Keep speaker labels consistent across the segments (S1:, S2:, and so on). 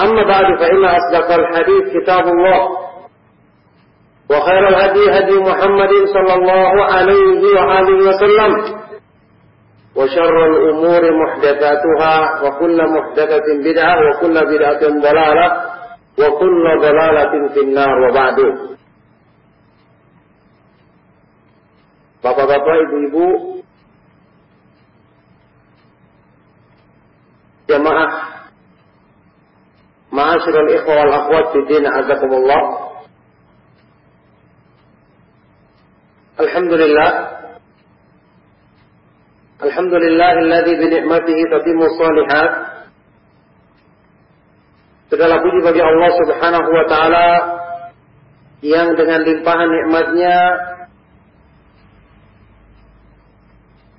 S1: أما بعد فإن أصدق الحديث كتاب الله وخير الهدي هدي محمد صلى الله عليه وآله وسلم وشر الأمور محدثاتها وكل محدثة بدعة وكل بدعة ضلالة وكل ضلالة في النار وبعد. Bapak-bapak, ibu-ibu, jamaah Ma'asyiral ikhwa wal akhwat fi din azakumullah. Alhamdulillah. Alhamdulillah alladzi bi ni'matihi tatimmu shalihat. Segala puji bagi Allah Subhanahu wa taala yang dengan limpahan nikmatnya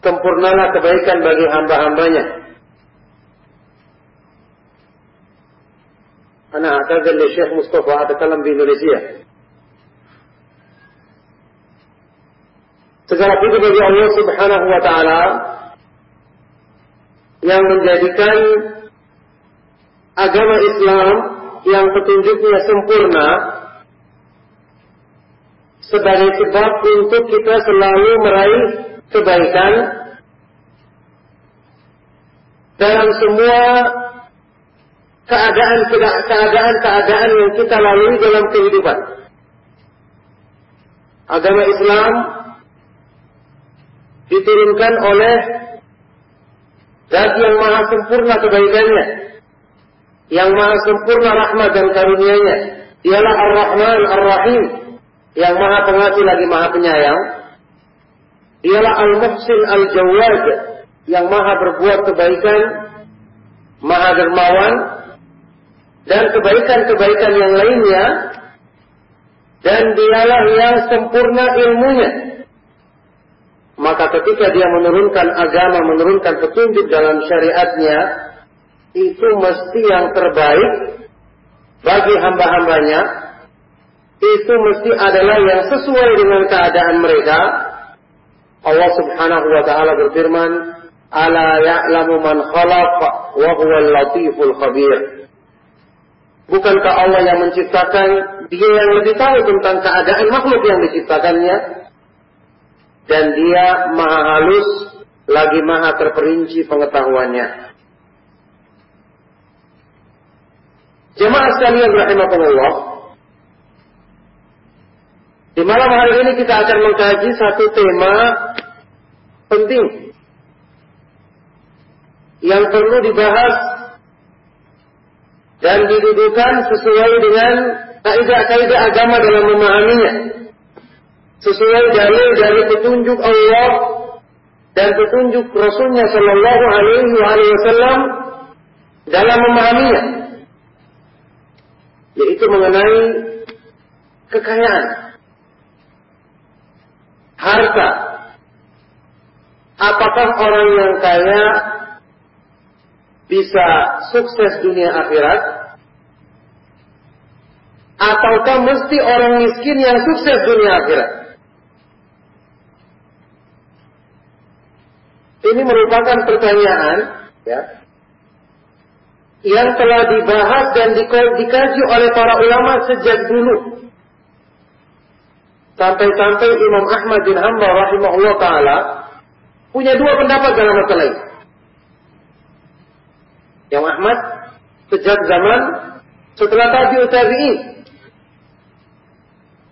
S1: sempurnalah kebaikan bagi hamba-hambanya. أنا أعتذر للشيخ مصطفى أتكلم بإندونيسيا Segala puji bagi Allah Subhanahu wa taala yang menjadikan agama Islam yang petunjuknya sempurna sebagai sebab untuk kita selalu meraih kebaikan dalam semua keadaan keadaan keadaan yang kita lalui dalam kehidupan. Agama Islam diturunkan oleh Zat yang maha sempurna kebaikannya, yang maha sempurna rahmat dan karunia-Nya. Dialah Ar-Rahman Ar-Rahim, yang maha pengasih lagi maha penyayang. Dialah Al-Muhsin Al-Jawad, yang maha berbuat kebaikan, maha dermawan, dan kebaikan-kebaikan yang lainnya. Dan dialah yang sempurna ilmunya. Maka ketika dia menurunkan agama menurunkan petunjuk dalam syariatnya itu mesti yang terbaik bagi hamba-hambanya. Itu mesti adalah yang sesuai dengan keadaan mereka. Allah subhanahu wa ta'ala berfirman ala ya'lamu man khalaq wa huwal latiful khabir Bukankah Allah yang menciptakan, dia yang lebih tahu tentang keadaan makhluk yang diciptakannya. Dan dia maha halus, lagi maha terperinci pengetahuannya. Jemaah sekalian rahimahullah. Di malam hari ini kita akan mengkaji satu tema penting yang perlu dibahas dan didudukan sesuai dengan kaidah-kaidah agama dalam memahaminya. Sesuai dalil dari petunjuk Allah dan petunjuk Rasulnya Shallallahu Alaihi Wasallam dalam memahaminya, yaitu mengenai kekayaan, harta. Apakah orang yang kaya bisa sukses dunia akhirat Ataukah mesti orang miskin yang sukses dunia akhirat? Ini merupakan pertanyaan ya, yang telah dibahas dan dikaji oleh para ulama sejak dulu. Sampai-sampai Imam Ahmad bin Hanbal rahimahullah taala punya dua pendapat dalam masalah ini. Yang Ahmad sejak zaman setelah tabi'ut tabi'in.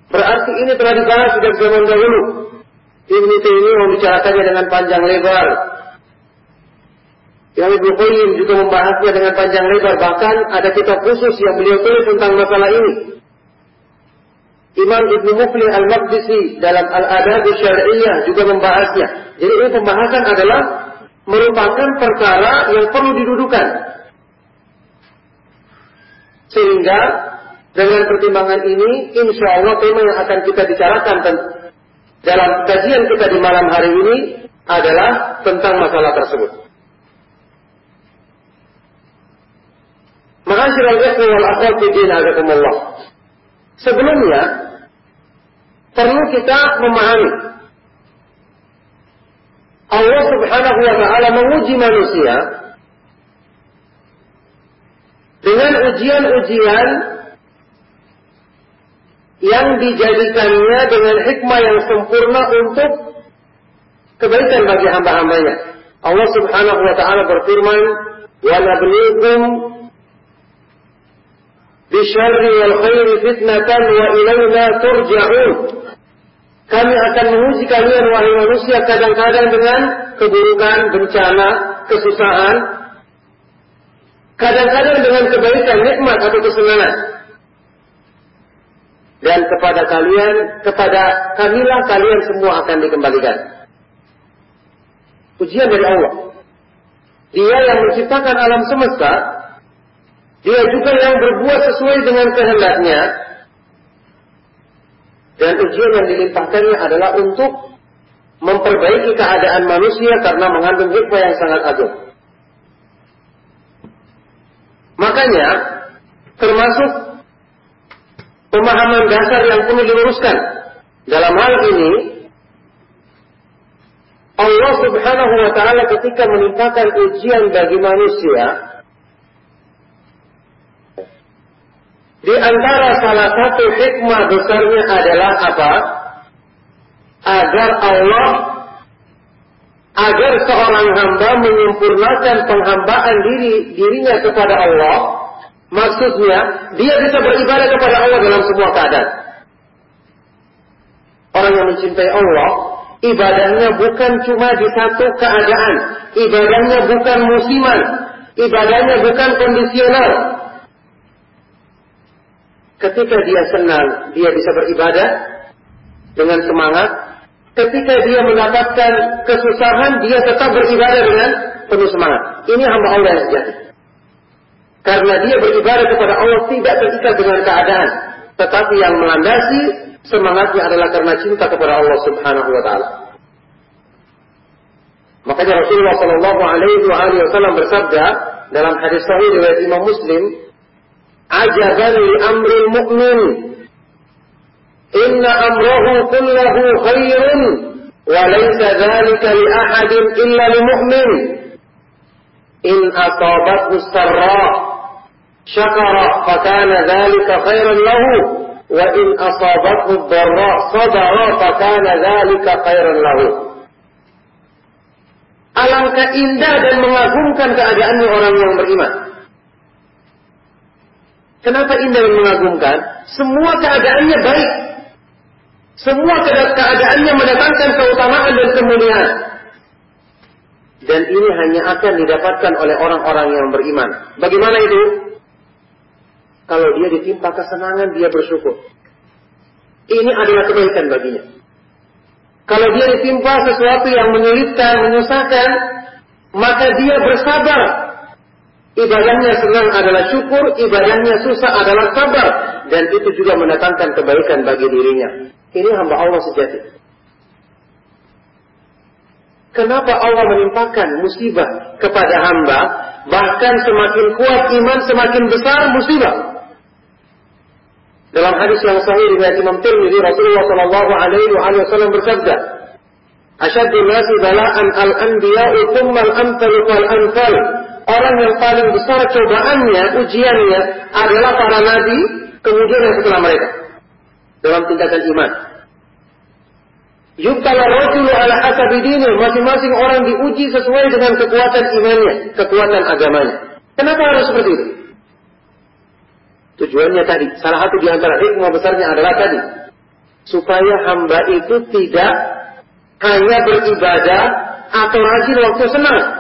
S1: Berarti ini telah dibahas sejak zaman dahulu. Ibn Taimiyah membicarakannya dengan panjang lebar. Yang Ibnu Qayyim juga membahasnya dengan panjang lebar. Bahkan ada kitab khusus yang beliau tulis tentang masalah ini. Imam Ibnu Mufli Al-Maqdisi dalam Al-Adab Syari'iyah juga membahasnya. Jadi ini pembahasan adalah merupakan perkara yang perlu didudukan. Sehingga dengan pertimbangan ini, insya Allah tema yang akan kita bicarakan dalam kajian kita di malam hari ini adalah tentang masalah tersebut. Wal Sebelumnya perlu kita memahami Allah Subhanahu wa taala menguji manusia dengan ujian-ujian yang dijadikannya dengan hikmah yang sempurna untuk kebaikan bagi hamba-hambanya. Allah Subhanahu wa taala berfirman, "Wa nabluukum bisyarri wal khairi fitnatan wa ilayna turja'un." Kami akan menguji kalian wahai manusia kadang-kadang dengan keburukan, bencana, kesusahan, kadang-kadang dengan kebaikan, nikmat atau kesenangan. Dan kepada kalian, kepada kamilah kalian semua akan dikembalikan. Ujian dari Allah. Dia yang menciptakan alam semesta, dia juga yang berbuat sesuai dengan kehendaknya, dan ujian yang dilimpahkannya adalah untuk memperbaiki keadaan manusia karena mengandung hikmah yang sangat agung. Makanya, termasuk pemahaman dasar yang perlu diluruskan dalam hal ini, Allah Subhanahu wa taala ketika menimpakan ujian bagi manusia, di antara salah satu hikmah besarnya adalah apa? Agar Allah agar seorang hamba menyempurnakan penghambaan diri dirinya kepada Allah, maksudnya dia bisa beribadah kepada Allah dalam semua keadaan. Orang yang mencintai Allah, ibadahnya bukan cuma di satu keadaan, ibadahnya bukan musiman, ibadahnya bukan kondisional. Ketika dia senang, dia bisa beribadah dengan semangat, ketika dia mendapatkan kesusahan, dia tetap beribadah dengan penuh semangat. Ini hamba Allah yang sejati. Karena dia beribadah kepada Allah tidak terikat dengan keadaan. Tetapi yang melandasi semangatnya adalah karena cinta kepada Allah subhanahu wa ta'ala. Makanya Rasulullah Shallallahu Alaihi Wasallam bersabda dalam hadis sahih riwayat Imam Muslim, "Ajaban li amril mu'min إن أمره كله خير وليس ذلك لأحد إلا لمؤمن. إن أصابته السراء شكر فكان ذلك خيرا له. وإن أصابته الضراء صبر فكان ذلك خيرا له. Alangkah indah dan mengagumkan keadaannya orang yang beriman. Kenapa indah dan mengagumkan? Semua keadaannya baik. Semua keadaannya mendatangkan keutamaan dan kemuliaan. Dan ini hanya akan didapatkan oleh orang-orang yang beriman. Bagaimana itu? Kalau dia ditimpa kesenangan, dia bersyukur. Ini adalah kebaikan baginya. Kalau dia ditimpa sesuatu yang menyulitkan, menyusahkan, maka dia bersabar. Ibadahnya senang adalah syukur, ibadahnya susah adalah sabar. Dan itu juga mendatangkan kebaikan bagi dirinya. Ini hamba Allah sejati. Kenapa Allah menimpakan musibah kepada hamba? Bahkan semakin kuat iman, semakin besar musibah. Dalam hadis yang sahih riwayat Imam Tirmidzi Rasulullah Shallallahu alaihi wasallam bersabda, "Asyaddu nasi bala'an al-anbiya'u tsumma al-amthal wal amthal." Orang yang paling besar cobaannya, ujiannya adalah para nabi, kemudian yang setelah mereka dalam tingkatan iman. Yubtala rajulu ala hasabi. Masing-masing orang diuji sesuai dengan kekuatan imannya, kekuatan agamanya. Kenapa harus seperti itu? Tujuannya tadi, salah satu di antara hikmah besarnya adalah tadi. Supaya hamba itu tidak hanya beribadah atau rajin waktu senang.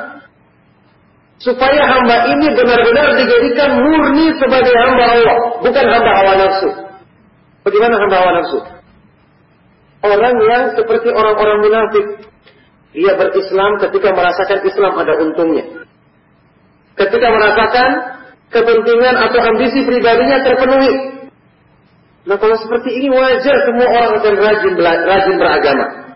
S1: Supaya hamba ini benar-benar dijadikan murni sebagai hamba Allah, bukan hamba hawa nafsu. Bagaimana hamba hawa nafsu? Orang yang seperti orang-orang munafik. Dia berislam ketika merasakan Islam ada untungnya. Ketika merasakan kepentingan atau ambisi pribadinya terpenuhi. Nah kalau seperti ini wajar semua orang akan rajin, rajin beragama.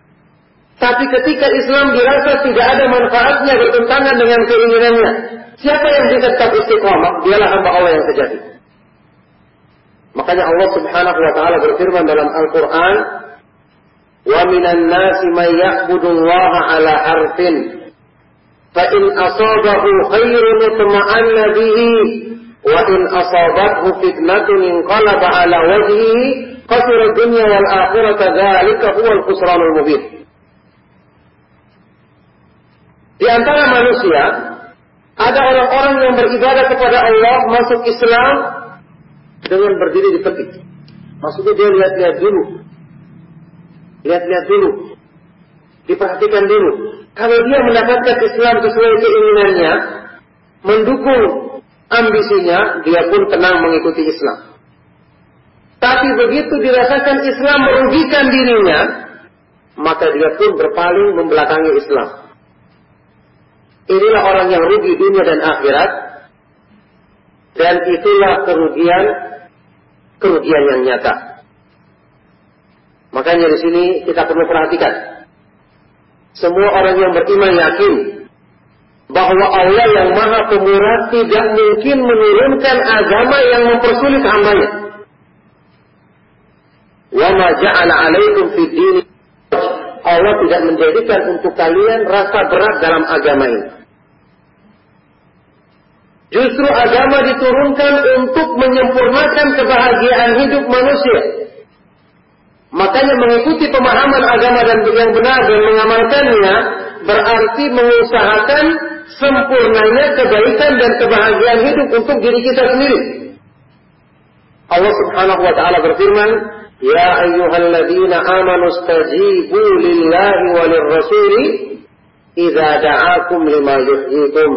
S1: Tapi ketika Islam dirasa tidak ada manfaatnya bertentangan dengan keinginannya, siapa yang tetap istiqomah? Dialah hamba Allah yang sejati. Makanya Allah Subhanahu wa taala berfirman dalam Al-Qur'an, "Wa minan nasi may ya'budu Allah 'ala harfin, fa in asabahu khairun itma'anna bihi, wa in asabathu fitnatun inqalaba 'ala wajhihi, khasira dunya wal akhirata dzalika huwal khusranul mubin." Di antara manusia ada orang-orang yang beribadah kepada Allah masuk Islam dengan berdiri di tepi. Maksudnya dia lihat-lihat dulu. Lihat-lihat dulu. Diperhatikan dulu. Kalau dia mendapatkan Islam sesuai keinginannya, mendukung ambisinya, dia pun tenang mengikuti Islam. Tapi begitu dirasakan Islam merugikan dirinya, maka dia pun berpaling membelakangi Islam. Inilah orang yang rugi dunia dan akhirat, dan itulah kerugian kerugian yang nyata. Makanya di sini kita perlu perhatikan. Semua orang yang beriman yakin bahwa Allah yang maha pemurah tidak mungkin menurunkan agama yang mempersulit hambanya. Wa ja'ala alaikum fid Allah tidak menjadikan untuk kalian rasa berat dalam agama ini. Justru agama diturunkan untuk menyempurnakan kebahagiaan hidup manusia. Makanya mengikuti pemahaman agama dan yang benar dan mengamalkannya berarti mengusahakan sempurnanya kebaikan dan kebahagiaan hidup untuk diri kita sendiri. Allah Subhanahu wa taala berfirman, "Ya ayyuhalladzina amanu stajibu lillahi walir rasuli idza da'akum lima yuhyikum."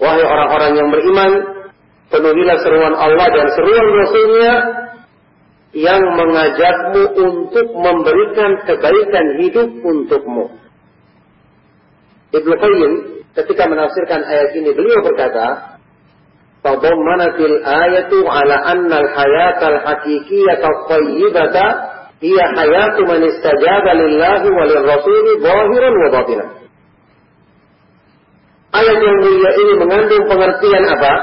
S1: Wahai orang-orang yang beriman, penuhilah seruan Allah dan seruan Rasulnya yang mengajakmu untuk memberikan kebaikan hidup untukmu. Ibnu Qayyim ketika menafsirkan ayat ini beliau berkata, "Tadammanatil ayatu ala anna al-hayat al-haqiqiyyah at-thayyibata hiya hayatu man istajaba lillahi wa lirrasuli zahiran wa batinan." Ayat yang mulia ini mengandung pengertian apa?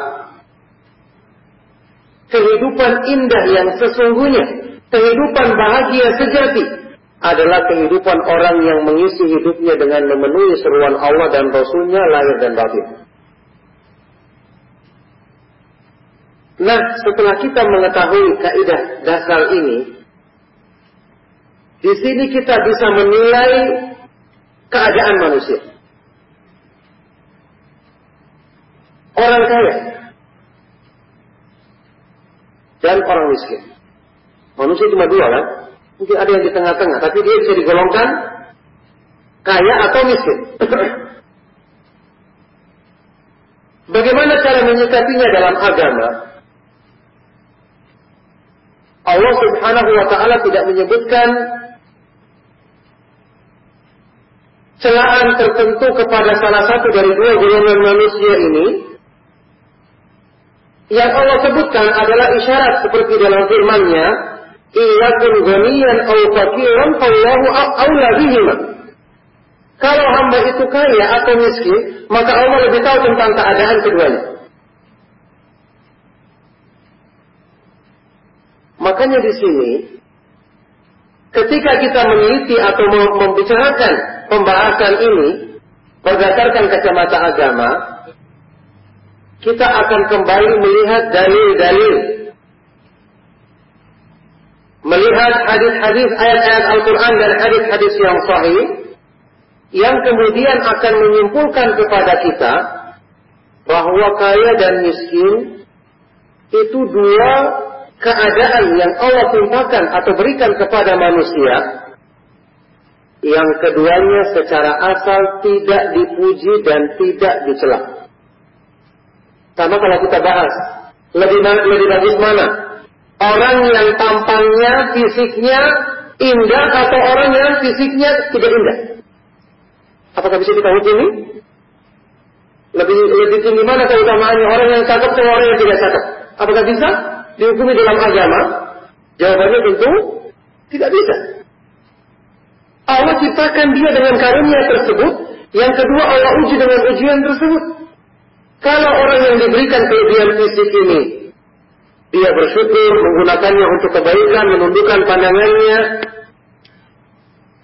S1: Kehidupan indah yang sesungguhnya, kehidupan bahagia sejati adalah kehidupan orang yang mengisi hidupnya dengan memenuhi seruan Allah dan Rasulnya lahir dan batin. Nah, setelah kita mengetahui kaidah dasar ini, di sini kita bisa menilai keadaan manusia. orang kaya dan orang miskin. Manusia cuma dua kan? Mungkin ada yang di tengah-tengah, tapi dia bisa digolongkan kaya atau miskin. Bagaimana cara menyikapinya dalam agama? Allah Subhanahu wa taala tidak menyebutkan celaan tertentu kepada salah satu dari dua golongan manusia ini yang Allah sebutkan adalah isyarat seperti dalam firman-Nya, "Iyakun ghaniyan aw faqiran fallahu aula bihima." Kalau hamba itu kaya atau miskin, maka Allah lebih tahu tentang keadaan keduanya. Makanya di sini ketika kita meneliti atau membicarakan pembahasan ini berdasarkan kacamata agama, kita akan kembali melihat dalil-dalil. Melihat hadis-hadis ayat-ayat Al-Quran dan hadis-hadis yang sahih yang kemudian akan menyimpulkan kepada kita bahwa kaya dan miskin itu dua keadaan yang Allah timpakan atau berikan kepada manusia yang keduanya secara asal tidak dipuji dan tidak dicela. Sama kalau kita bahas, lebih lebih bagus mana? Orang yang tampangnya, fisiknya indah atau orang yang fisiknya tidak indah? Apakah bisa kita hukumi? Lebih lebih tinggi mana keutamaannya orang yang cakep atau orang yang tidak cakep? Apakah bisa dihukumi dalam agama? Jawabannya tentu tidak bisa. Allah ciptakan dia dengan karunia tersebut. Yang kedua Allah uji dengan ujian tersebut. Kalau orang yang diberikan kelebihan fisik ini dia bersyukur menggunakannya untuk kebaikan, menundukkan pandangannya,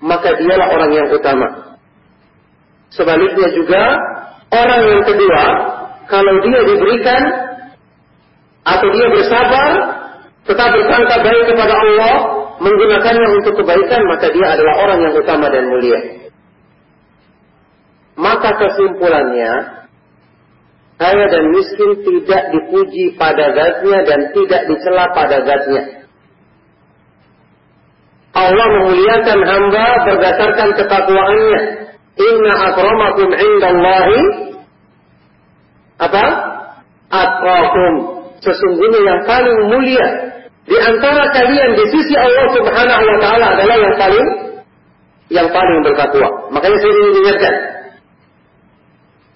S1: maka dialah orang yang utama. Sebaliknya juga orang yang kedua, kalau dia diberikan atau dia bersabar, tetap bersangka baik kepada Allah, menggunakannya untuk kebaikan, maka dia adalah orang yang utama dan mulia. Maka kesimpulannya, kaya dan miskin tidak dipuji pada zatnya dan tidak dicela pada zatnya. Allah memuliakan hamba berdasarkan ketakwaannya. Inna akramakum indallahi apa? Atqakum. Sesungguhnya yang paling mulia di antara kalian di sisi Allah Subhanahu wa taala adalah yang paling yang paling bertakwa. Makanya saya ingin ingatkan.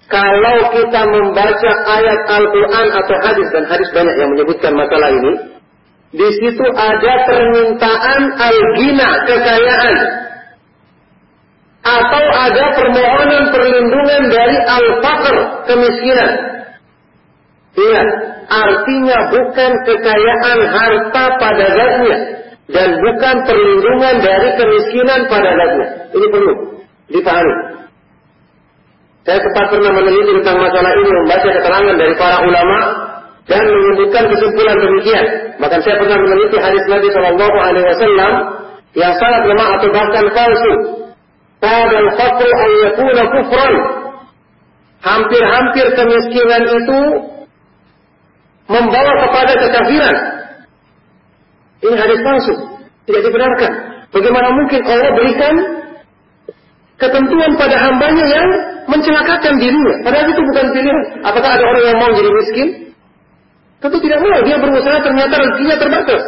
S1: Kalau kita membaca ayat Al-Quran atau hadis dan hadis banyak yang menyebutkan masalah ini, di situ ada permintaan al-gina kekayaan atau ada permohonan perlindungan dari al-faqr kemiskinan. Ingat, artinya bukan kekayaan harta pada zatnya dan bukan perlindungan dari kemiskinan pada zatnya. Ini perlu dipahami. Saya sempat pernah meneliti tentang masalah ini, membaca keterangan dari para ulama dan menyebutkan kesimpulan demikian. Bahkan saya pernah meneliti hadis Nabi Shallallahu Alaihi Wasallam yang sangat lemah atau bahkan palsu. Pada an yakuna kufran. Hampir-hampir kemiskinan itu membawa kepada kekafiran. Ini hadis palsu, tidak dibenarkan. Bagaimana mungkin Allah berikan ketentuan pada hambanya yang mencelakakan dirinya? Padahal itu bukan pilihan. Apakah ada orang yang mau jadi miskin? Tentu tidak mau. Dia berusaha ternyata rezekinya terbatas.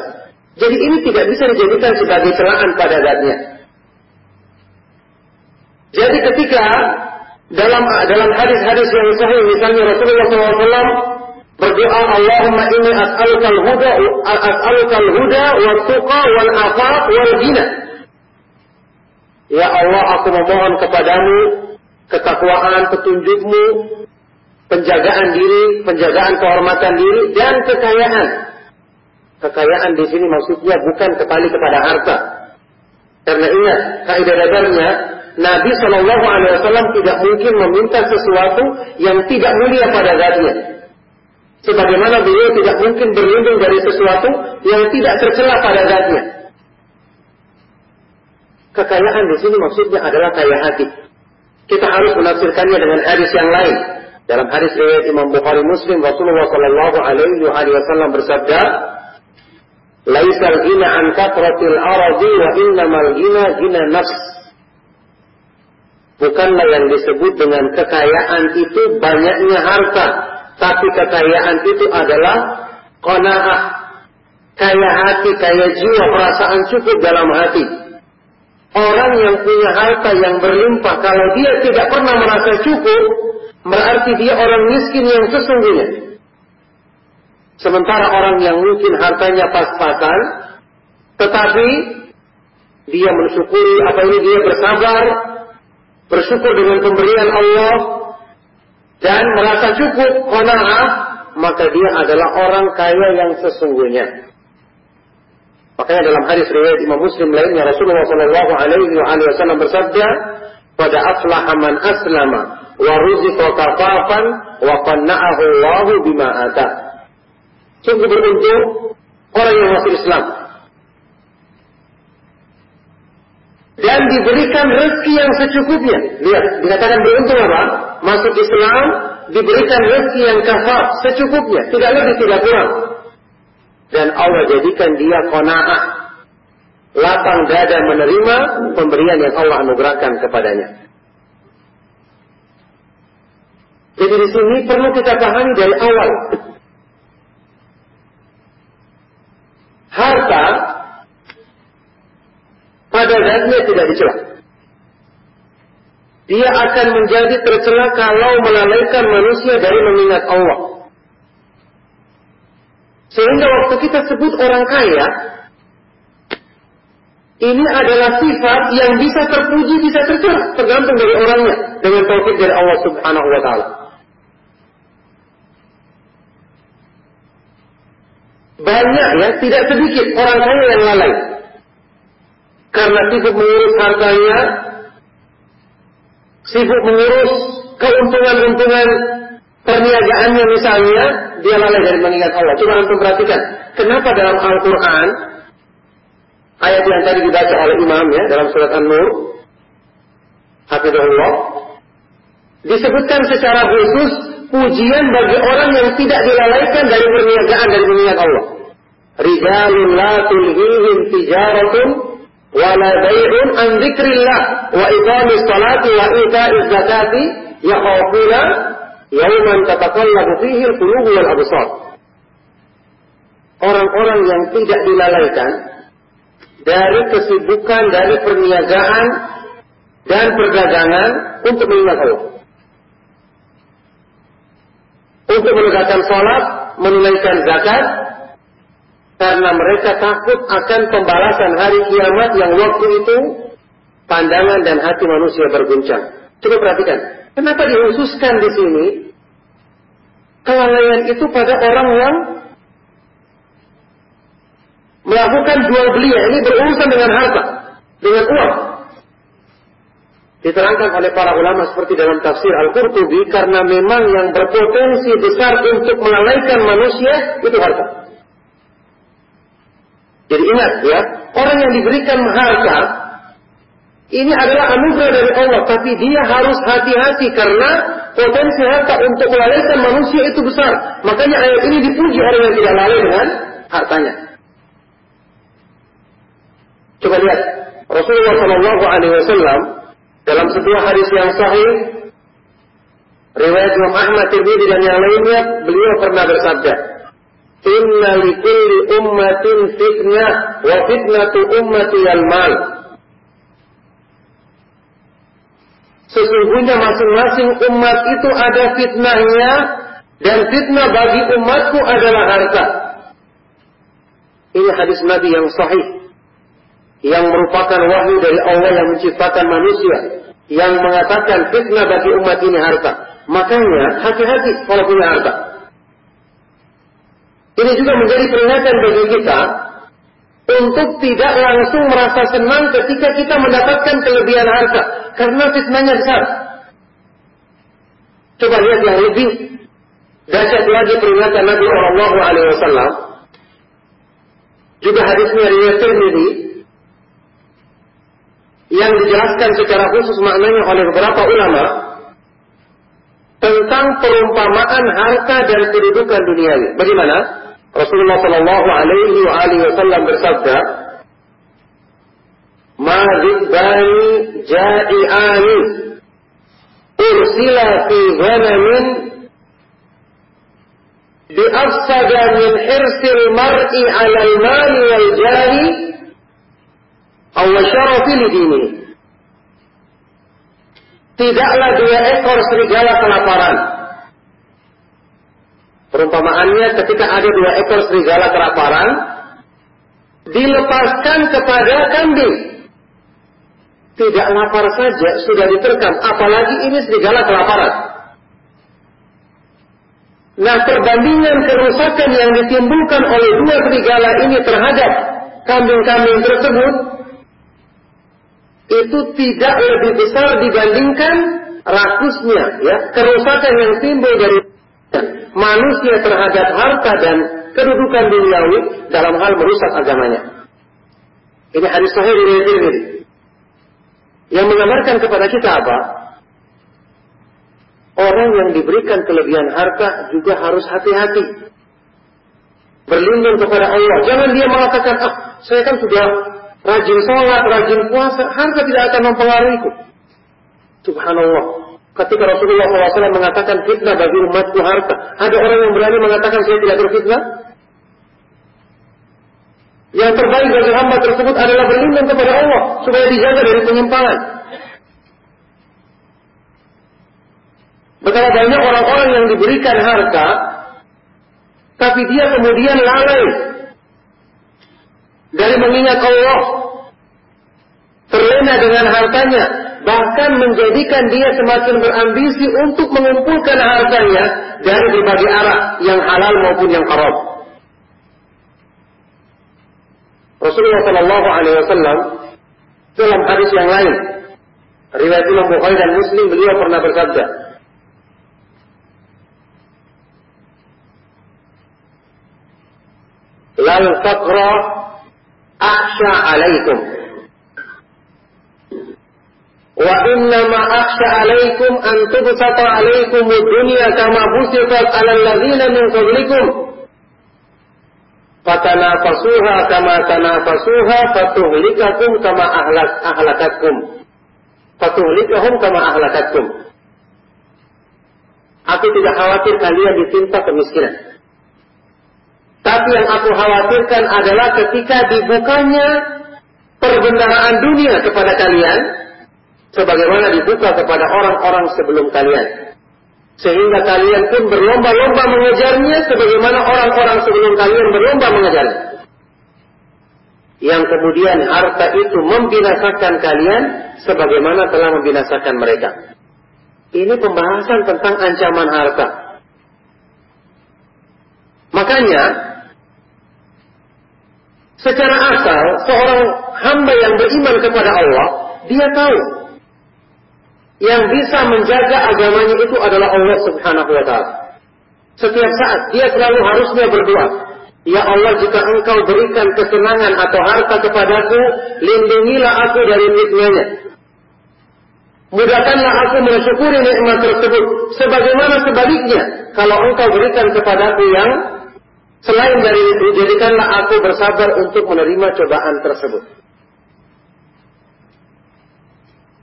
S1: Jadi ini tidak bisa dijadikan sebagai celaan pada zatnya. Jadi ketika dalam dalam hadis-hadis yang sahih misalnya Rasulullah SAW berdoa Allahumma inni as'aluka al-huda as'aluka al-huda wa tuqa wal afaf wal ghina. Ya Allah, aku memohon kepadamu ketakwaan, petunjukmu, penjagaan diri, penjagaan kehormatan diri dan kekayaan. Kekayaan di sini maksudnya bukan kembali kepada harta. Karena ingat, kaidah dasarnya Nabi Shallallahu Alaihi Wasallam tidak mungkin meminta sesuatu yang tidak mulia pada zatnya. Sebagaimana beliau tidak mungkin berlindung dari sesuatu yang tidak tercela pada zatnya. Kekayaan di sini maksudnya adalah kaya hati. Kita harus menafsirkannya dengan hadis yang lain. Dalam hadis riwayat Imam Bukhari Muslim Rasulullah Shallallahu Alaihi Wasallam bersabda, "Laisal gina an katratil aradi wa innamal gina gina nafs." Bukanlah yang disebut dengan kekayaan itu banyaknya harta, tapi kekayaan itu adalah kona'ah. Kaya hati, kaya jiwa, perasaan cukup dalam hati. Orang yang punya harta yang berlimpah, kalau dia tidak pernah merasa cukup, berarti dia orang miskin yang sesungguhnya. Sementara orang yang mungkin hartanya pas-pasan, tetapi dia mensyukuri apa ini dia bersabar, bersyukur dengan pemberian Allah, dan merasa cukup kona'ah, maka dia adalah orang kaya yang sesungguhnya. Makanya dalam hadis riwayat Imam Muslim lainnya Rasulullah Shallallahu Alaihi Wasallam bersabda, "Pada aflaha man aslama wa ruziqa kafafan wa qanna'ahu bima ata." Sungguh beruntung orang yang masuk Islam dan diberikan rezeki yang secukupnya. Lihat, dikatakan beruntung apa? Masuk Islam, diberikan rezeki yang kafaf secukupnya, tidak lebih tidak kurang. Dan Allah jadikan dia kona'ah, lapang dada menerima pemberian yang Allah anugerahkan kepadanya. Jadi di sini perlu kita pahami dari awal. Harta pada zatnya tidak dicela. Dia akan menjadi tercela kalau melalaikan manusia dari mengingat Allah. Sehingga waktu kita sebut orang kaya, ini adalah sifat yang bisa terpuji, bisa tercela, tergantung dari orangnya dengan taufik dari Allah Subhanahu wa taala. Banyak ya, tidak sedikit orang kaya yang lalai karena sibuk mengurus hartanya, sibuk mengurus keuntungan-untungan perniagaannya misalnya, dia lalai dari mengingat Allah. Coba antum perhatikan, kenapa dalam Al-Quran, ayat yang tadi dibaca oleh imam ya, dalam surat An-Nur, Hafizullah, disebutkan secara khusus pujian bagi orang yang tidak dilalaikan dari perniagaan dari mengingat Allah. Rijalun la tulhihim tijaratun wala bai'un an dzikrillah wa iqamis salati wa ita'iz zakati yakhafuna yauman tataqallabu fihi al-qulub wal absar. Orang-orang yang tidak dilalaikan dari kesibukan dari perniagaan dan perdagangan untuk mengingat Allah. Untuk menegakkan sholat, menunaikan zakat, karena mereka takut akan pembalasan hari kiamat yang waktu itu pandangan dan hati manusia berguncang. Coba perhatikan, kenapa dihususkan di sini kelalaian itu pada orang yang melakukan jual beli ini berurusan dengan harta, dengan uang. Diterangkan oleh para ulama seperti dalam tafsir Al-Qurtubi karena memang yang berpotensi besar untuk melalaikan manusia itu harta. Jadi ingat ya, orang yang diberikan harta ini adalah anugerah dari Allah, tapi dia harus hati-hati karena potensi harta untuk melalaikan manusia itu besar. Makanya ayat ini dipuji orang yang tidak lalai dengan hartanya. Coba lihat Rasulullah Shallallahu Alaihi Wasallam dalam sebuah hadis yang sahih riwayat Imam Ahmad Tirmidzi dan yang lainnya beliau pernah bersabda Inna likulli ummatin fitnah wa fitnatu ummati al-mal. Sesungguhnya masing-masing umat itu ada fitnahnya dan fitnah bagi umatku adalah harta. Ini hadis Nabi yang sahih yang merupakan wahyu dari Allah yang menciptakan manusia yang mengatakan fitnah bagi umat ini harta. Makanya hati-hati kalau punya harta. Ini juga menjadi peringatan bagi kita untuk tidak langsung merasa senang ketika kita mendapatkan kelebihan harta karena fitnahnya besar. Coba lihat yang lebih dahsyat lagi peringatan Nabi Shallallahu Alaihi Wasallam. Juga hadisnya riwayat Tirmidzi yang dijelaskan secara khusus maknanya oleh beberapa ulama tentang perumpamaan harta dan kedudukan duniawi. Bagaimana? Rasulullah Shallallahu Alaihi Wasallam bersabda, "Madzibani ja'iani ursila fi ghanamin biafsada min hirsil mar'i 'ala al-mali wal jahi aw syarafi lidini." Tidaklah dua ekor serigala kelaparan Perumpamaannya ketika ada dua ekor serigala kelaparan, dilepaskan kepada kambing. Tidak lapar saja, sudah diterkam. Apalagi ini serigala kelaparan. Nah perbandingan kerusakan yang ditimbulkan oleh dua serigala ini terhadap kambing-kambing tersebut itu tidak lebih besar dibandingkan rakusnya ya kerusakan yang timbul dari manusia terhadap harta dan kedudukan duniawi dalam hal merusak agamanya. Ini hadis sahih dari Tirmidzi. Yang menggambarkan kepada kita apa? Orang yang diberikan kelebihan harta juga harus hati-hati. Berlindung kepada Allah. Jangan dia mengatakan, ah, saya kan sudah rajin sholat, rajin puasa, harta tidak akan mempengaruhiku. Subhanallah. Ketika Rasulullah SAW mengatakan fitnah bagi umatku harta, ada orang yang berani mengatakan saya tidak berfitnah? Yang terbaik bagi hamba tersebut adalah berlindung kepada Allah supaya dijaga dari penyimpangan. Betapa banyak orang-orang yang diberikan harta, tapi dia kemudian lalai dari mengingat Allah, terlena dengan hartanya, bahkan menjadikan dia semakin berambisi untuk mengumpulkan hartanya dari berbagai arah yang halal maupun yang haram. Rasulullah Shallallahu Alaihi Wasallam dalam hadis yang lain, riwayat Imam Bukhari dan Muslim beliau pernah bersabda, "Lal faqra akhsha alaikum." Wa innama akhsha alaikum an tubsata alaikum dunya kama busitat ala alladhina min qablikum. Fatanafasuha kama tanafasuha fatuhlikakum kama ahlak ahlakatkum fatuhlikahum kama ahlakatkum Aku tidak khawatir kalian ditimpa kemiskinan. Tapi yang aku khawatirkan adalah ketika dibukanya perbendaharaan dunia kepada kalian, sebagaimana dibuka kepada orang-orang sebelum kalian. Sehingga kalian pun berlomba-lomba mengejarnya sebagaimana orang-orang sebelum kalian berlomba mengejarnya. Yang kemudian harta itu membinasakan kalian sebagaimana telah membinasakan mereka. Ini pembahasan tentang ancaman harta. Makanya, secara asal seorang hamba yang beriman kepada Allah, dia tahu yang bisa menjaga agamanya itu adalah Allah Subhanahu wa taala. Setiap saat dia selalu harusnya berdoa, Ya Allah jika engkau berikan kesenangan atau harta kepadaku, lindungilah aku dari nikmatnya. Mudahkanlah aku mensyukuri nikmat tersebut. Sebagaimana sebaliknya, kalau engkau berikan kepadaku yang selain dari itu, jadikanlah aku bersabar untuk menerima cobaan tersebut.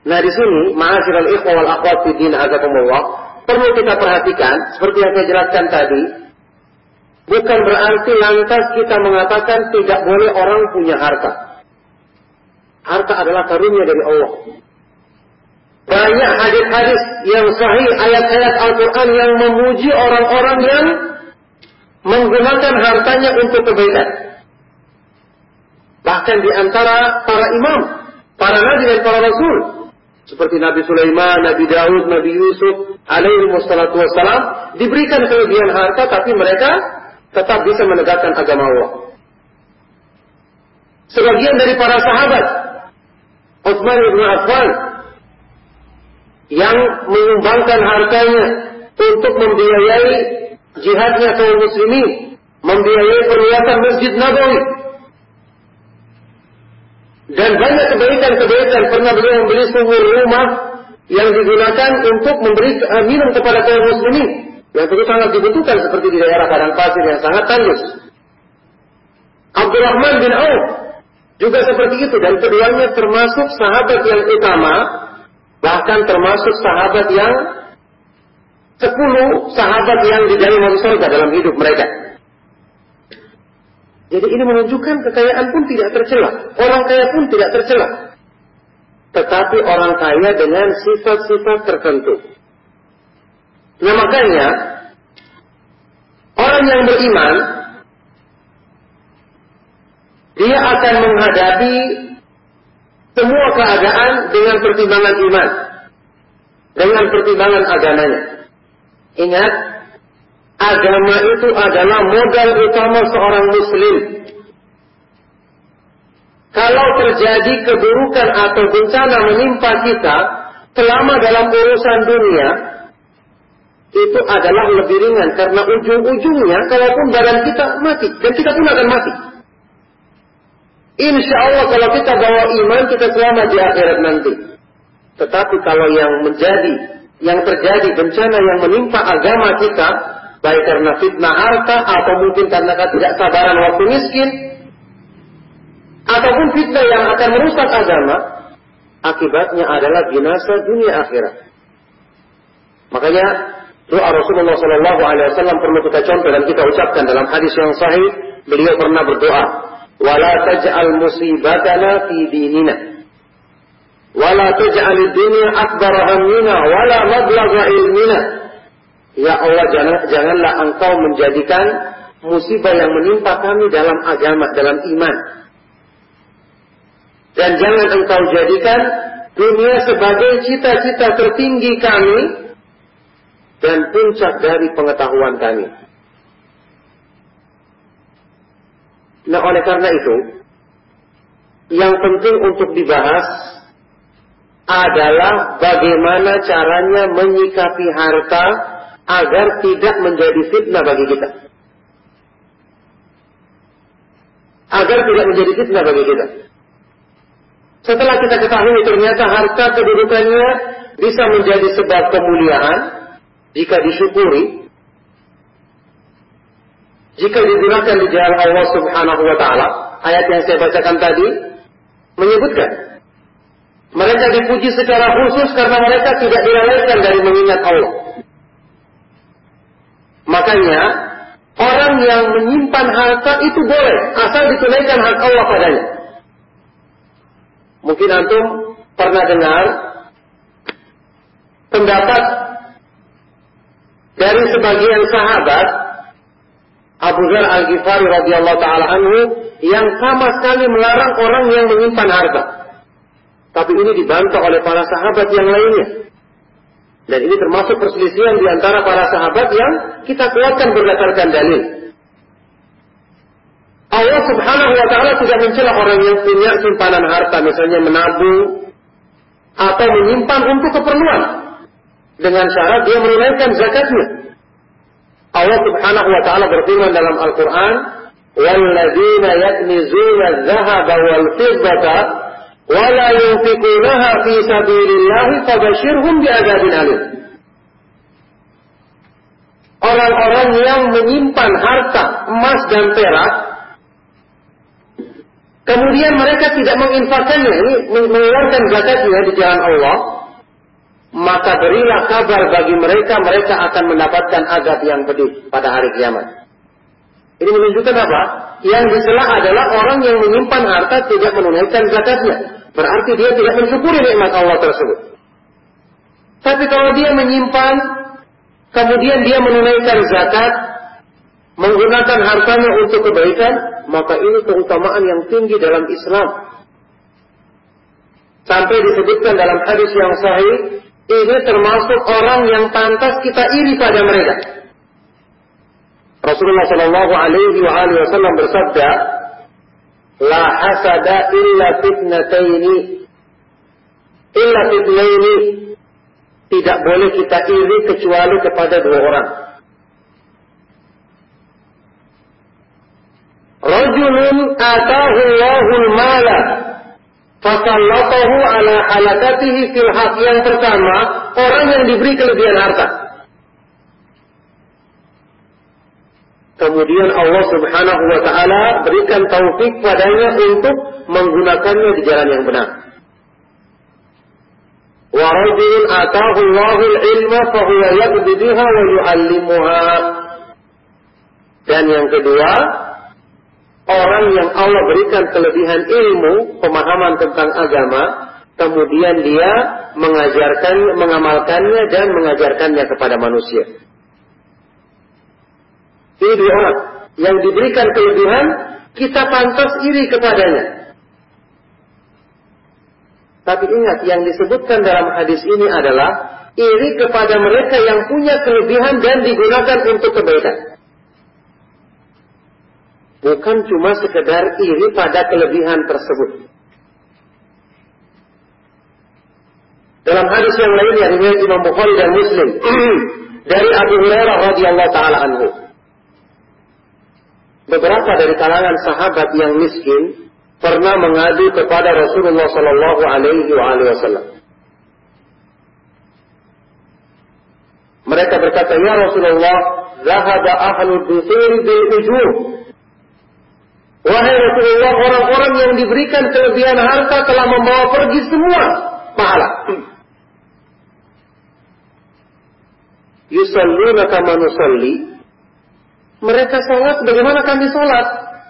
S1: Nah di sini, ma'asyiral ikhwa wal akhwat fi din azakumullah, perlu kita perhatikan seperti yang saya jelaskan tadi, bukan berarti lantas kita mengatakan tidak boleh orang punya harta. Harta adalah karunia dari Allah. Banyak hadis-hadis yang sahih, ayat-ayat Al-Quran yang memuji orang-orang yang menggunakan hartanya untuk kebaikan. Bahkan di antara para imam, para nabi dan para rasul seperti Nabi Sulaiman, Nabi Daud, Nabi Yusuf, alaihi wassalatu wassalam, diberikan kelebihan harta, tapi mereka tetap bisa menegakkan agama Allah. Sebagian dari para sahabat, Utsman bin Affan, yang menyumbangkan hartanya untuk membiayai jihadnya kaum muslimin, membiayai perluasan Masjid Nabawi, dan banyak kebaikan-kebaikan pernah beliau membeli sumur rumah yang digunakan untuk memberi uh, minum kepada kaum muslimin yang tentu sangat dibutuhkan seperti di daerah padang pasir yang sangat tandus. Abdurrahman bin Auf juga seperti itu dan keduanya termasuk sahabat yang utama bahkan termasuk sahabat yang sepuluh sahabat yang dijamin masuk surga dalam hidup mereka. Jadi ini menunjukkan kekayaan pun tidak tercela. Orang kaya pun tidak tercela. Tetapi orang kaya dengan sifat-sifat tertentu. Nah makanya, orang yang beriman, dia akan menghadapi semua keadaan dengan pertimbangan iman. Dengan pertimbangan agamanya. Ingat, Agama itu adalah modal utama seorang muslim. kalau terjadi keburukan atau bencana menimpa kita selama dalam urusan dunia, itu adalah lebih ringan karena ujung-ujungnya kalaupun badan kita mati dan kita pun akan mati. Insya Allah kalau kita bawa iman kita selamat di akhirat nanti. Tetapi kalau yang menjadi yang terjadi bencana yang menimpa agama kita baik karena fitnah harta atau mungkin karena ketidaksabaran waktu miskin ataupun fitnah yang akan merusak agama akibatnya adalah binasa dunia akhirat. Makanya doa Rasulullah Shallallahu Alaihi Wasallam perlu kita contoh dan kita ucapkan dalam hadis yang sahih. Beliau pernah berdoa, "Wala taj'al musibatana fi dinina." Wala taj'al dunia akbar hammina wala mablagha ilmina. Ya Allah jangan, janganlah engkau menjadikan musibah yang menimpa kami dalam agama, dalam iman. Dan jangan engkau jadikan dunia sebagai cita-cita tertinggi kami dan puncak dari pengetahuan kami. Nah oleh karena itu, yang penting untuk dibahas adalah bagaimana caranya menyikapi harta agar tidak menjadi fitnah bagi kita. Agar tidak menjadi fitnah bagi kita. Setelah kita ketahui ternyata harta kedudukannya bisa menjadi sebab kemuliaan jika disyukuri, jika digunakan di jalan Allah Subhanahu wa taala. Ayat yang saya bacakan tadi menyebutkan mereka dipuji secara khusus karena mereka tidak dilalaikan dari mengingat Allah. Makanya orang yang menyimpan harta itu boleh asal ditunaikan hak Allah padanya. Mungkin antum pernah dengar pendapat dari sebagian sahabat Abu Dzar Al-Ghifari radhiyallahu taala anhu yang sama sekali melarang orang yang menyimpan harta. Tapi ini dibantah oleh para sahabat yang lainnya. Dan ini termasuk perselisihan di antara para sahabat yang kita kuatkan berdasarkan dalil. Allah Subhanahu wa taala tidak mencela orang yang punya simpanan harta misalnya menabung atau menyimpan untuk keperluan dengan syarat dia menunaikan zakatnya. Allah Subhanahu wa taala berfirman dalam Al-Qur'an, "Walladzina yaknizuna adh-dhahaba wal fiddata wa la yunfiqunaha fi sabilillah fabashshirhum bi'adzabin alim." Orang-orang yang menyimpan harta emas dan perak Kemudian mereka tidak menginfakkannya, mengeluarkan zakatnya di jalan Allah, maka berilah kabar bagi mereka, mereka akan mendapatkan azab yang pedih pada hari kiamat. Ini menunjukkan apa? Yang dicela adalah orang yang menyimpan harta tidak menunaikan zakatnya. Berarti dia tidak mensyukuri nikmat Allah tersebut. Tapi kalau dia menyimpan, kemudian dia menunaikan zakat, menggunakan hartanya untuk kebaikan, maka ini keutamaan yang tinggi dalam Islam. Sampai disebutkan dalam hadis yang sahih, ini termasuk orang yang pantas kita iri pada mereka. Rasulullah Shallallahu Alaihi Wasallam bersabda, "La hasada illa fitnataini, illa fitnaini." Tidak boleh kita iri kecuali kepada dua orang. Rajulun atahu Allahul mala fasallatahu ala halakatihi fil yang pertama orang yang diberi kelebihan harta kemudian Allah Subhanahu wa taala berikan taufik padanya untuk menggunakannya di jalan yang benar wa rajulun Allahul ilma fa huwa wa yu'allimuha dan yang kedua orang yang Allah berikan kelebihan ilmu, pemahaman tentang agama, kemudian dia mengajarkan, mengamalkannya dan mengajarkannya kepada manusia. Ini orang yang diberikan kelebihan, kita pantas iri kepadanya. Tapi ingat, yang disebutkan dalam hadis ini adalah iri kepada mereka yang punya kelebihan dan digunakan untuk kebaikan. Bukan cuma sekedar iri pada kelebihan tersebut. Dalam hadis yang lain yang riwayat Imam Bukhari dan Muslim dari Abu Hurairah radhiyallahu taala anhu. Beberapa dari kalangan sahabat yang miskin pernah mengadu kepada Rasulullah Shallallahu Alaihi Wasallam. Mereka berkata, Ya Rasulullah, Zahaba ahlu dusur bil ujur. Wahai Rasulullah, orang-orang yang diberikan kelebihan harta telah membawa pergi semua pahala. Yusalluna kama. Mereka sholat bagaimana kami sholat.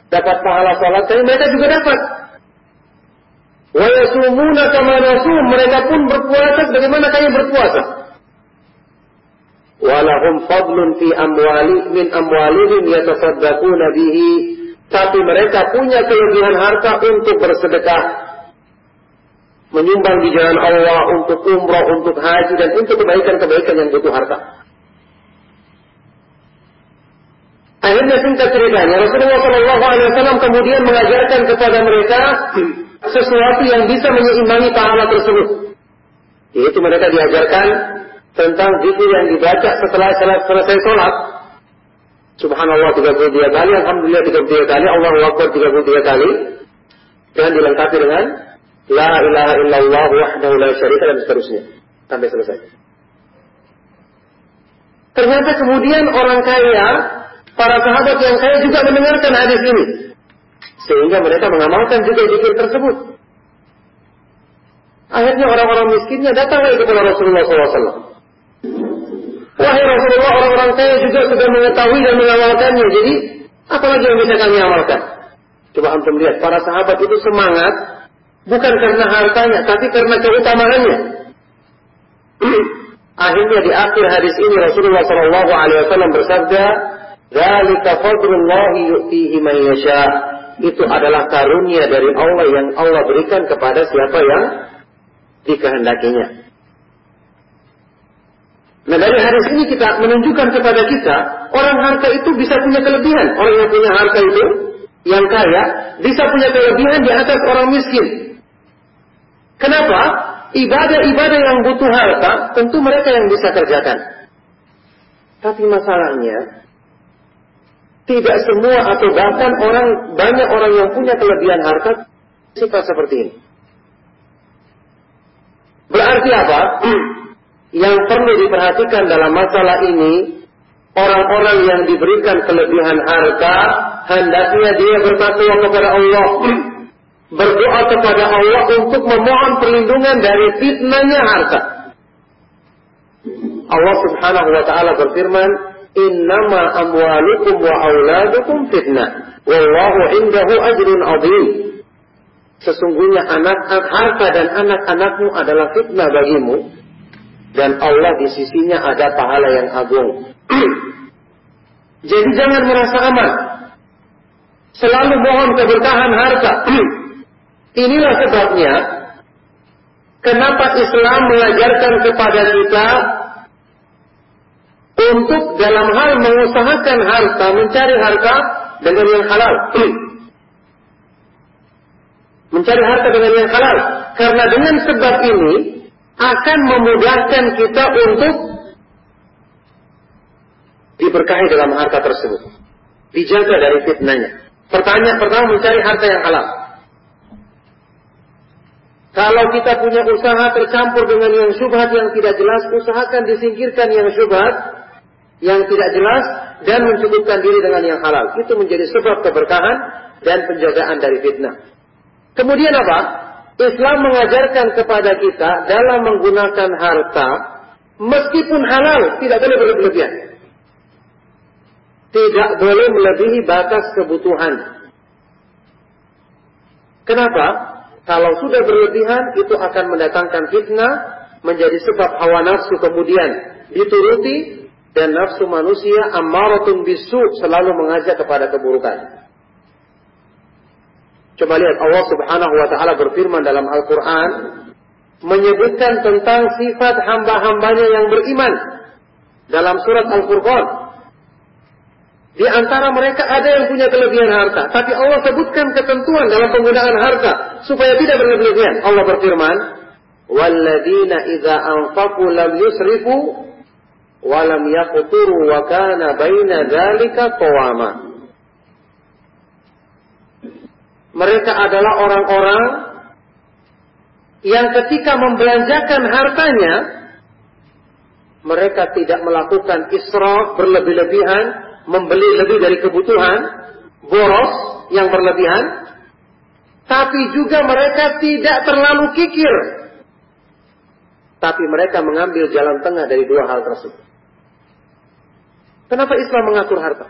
S1: Dapat pahala sholat tapi mereka juga dapat. Wa yasumuna nasum. Mereka pun berpuasa bagaimana kami berpuasa. Walahum fadlun fi amwali min amwalihim yatasaddaquna bihi. Tapi mereka punya kelebihan harta untuk bersedekah. Menyumbang di jalan Allah untuk umrah, untuk haji, dan untuk kebaikan-kebaikan yang butuh harta. Akhirnya singkat ceritanya Rasulullah Shallallahu Alaihi Wasallam kemudian mengajarkan kepada mereka sesuatu yang bisa menyeimbang pahala tersebut. Yaitu mereka diajarkan tentang zikir yang dibaca setelah selesai sholat. Subhanallah 33 kali, Alhamdulillah 33 kali, Allahu Akbar 33 kali. Dan dilengkapi dengan La ilaha illallah wahdahu la syarika dan seterusnya. Sampai selesai. Ternyata kemudian orang kaya para sahabat yang saya juga mendengarkan hadis ini. Sehingga mereka mengamalkan juga zikir tersebut. Akhirnya orang-orang miskinnya datang lagi kepada Rasulullah SAW. Wahai Rasulullah, orang-orang kaya juga sudah mengetahui dan mengamalkannya. Jadi, apa lagi yang bisa kami amalkan? Coba antum lihat, para sahabat itu semangat bukan karena hartanya, tapi karena keutamaannya. Akhirnya di akhir hadis ini Rasulullah Wasallam bersabda, Zalika fadlullahi yu'tihi man yasha. Itu adalah karunia dari Allah yang Allah berikan kepada siapa yang dikehendakinya. Nah dari hadis ini kita menunjukkan kepada kita orang harta itu bisa punya kelebihan. Orang yang punya harta itu yang kaya bisa punya kelebihan di atas orang miskin. Kenapa? Ibadah-ibadah yang butuh harta tentu mereka yang bisa kerjakan. Tapi masalahnya tidak semua atau bahkan orang banyak orang yang punya kelebihan harta sifat seperti ini. Berarti apa? yang perlu diperhatikan dalam masalah ini, orang-orang yang diberikan kelebihan harta, hendaknya dia bertakwa kepada Allah. Berdoa kepada Allah untuk memohon perlindungan dari fitnahnya harta. Allah subhanahu wa ta'ala berfirman, innama amwalukum wa auladukum fitnah. Wallahu indahu ajrun azim. Sesungguhnya anak harta dan anak-anakmu adalah fitnah bagimu dan Allah di sisinya ada pahala yang agung. Jadi jangan merasa aman. Selalu mohon keberkahan harta. Inilah sebabnya kenapa Islam mengajarkan kepada kita untuk dalam hal mengusahakan harta, mencari harta dengan yang halal. mencari harta dengan yang halal. Karena dengan sebab ini akan memudahkan kita untuk diberkahi dalam harta tersebut. Dijaga dari fitnahnya. Pertanyaan pertama mencari harta yang halal. Kalau kita punya usaha tercampur dengan yang syubhat yang tidak jelas, usahakan disingkirkan yang syubhat yang tidak jelas dan mencukupkan diri dengan yang halal. Itu menjadi sebab keberkahan dan penjagaan dari fitnah. Kemudian apa? Islam mengajarkan kepada kita dalam menggunakan harta, meskipun halal, tidak boleh berlebihan. Tidak boleh melebihi batas kebutuhan. Kenapa? Kalau sudah berlebihan, itu akan mendatangkan fitnah, menjadi sebab hawa nafsu kemudian dituruti dan nafsu manusia ammaratun bisu selalu mengajak kepada keburukan. Coba lihat Allah Subhanahu wa taala berfirman dalam Al-Qur'an menyebutkan tentang sifat hamba-hambanya yang beriman dalam surat Al-Furqan. Di antara mereka ada yang punya kelebihan harta, tapi Allah sebutkan ketentuan dalam penggunaan harta supaya tidak berlebihan. Allah berfirman, Walladzina idza anfaqu lam yusrifu wa lam yaqturu wa baina dzalika qawama. Mereka adalah orang-orang yang ketika membelanjakan hartanya mereka tidak melakukan israf berlebih-lebihan, membeli lebih dari kebutuhan, boros yang berlebihan, tapi juga mereka tidak terlalu kikir. Tapi mereka mengambil jalan tengah dari dua hal tersebut. Kenapa Islam mengatur harta?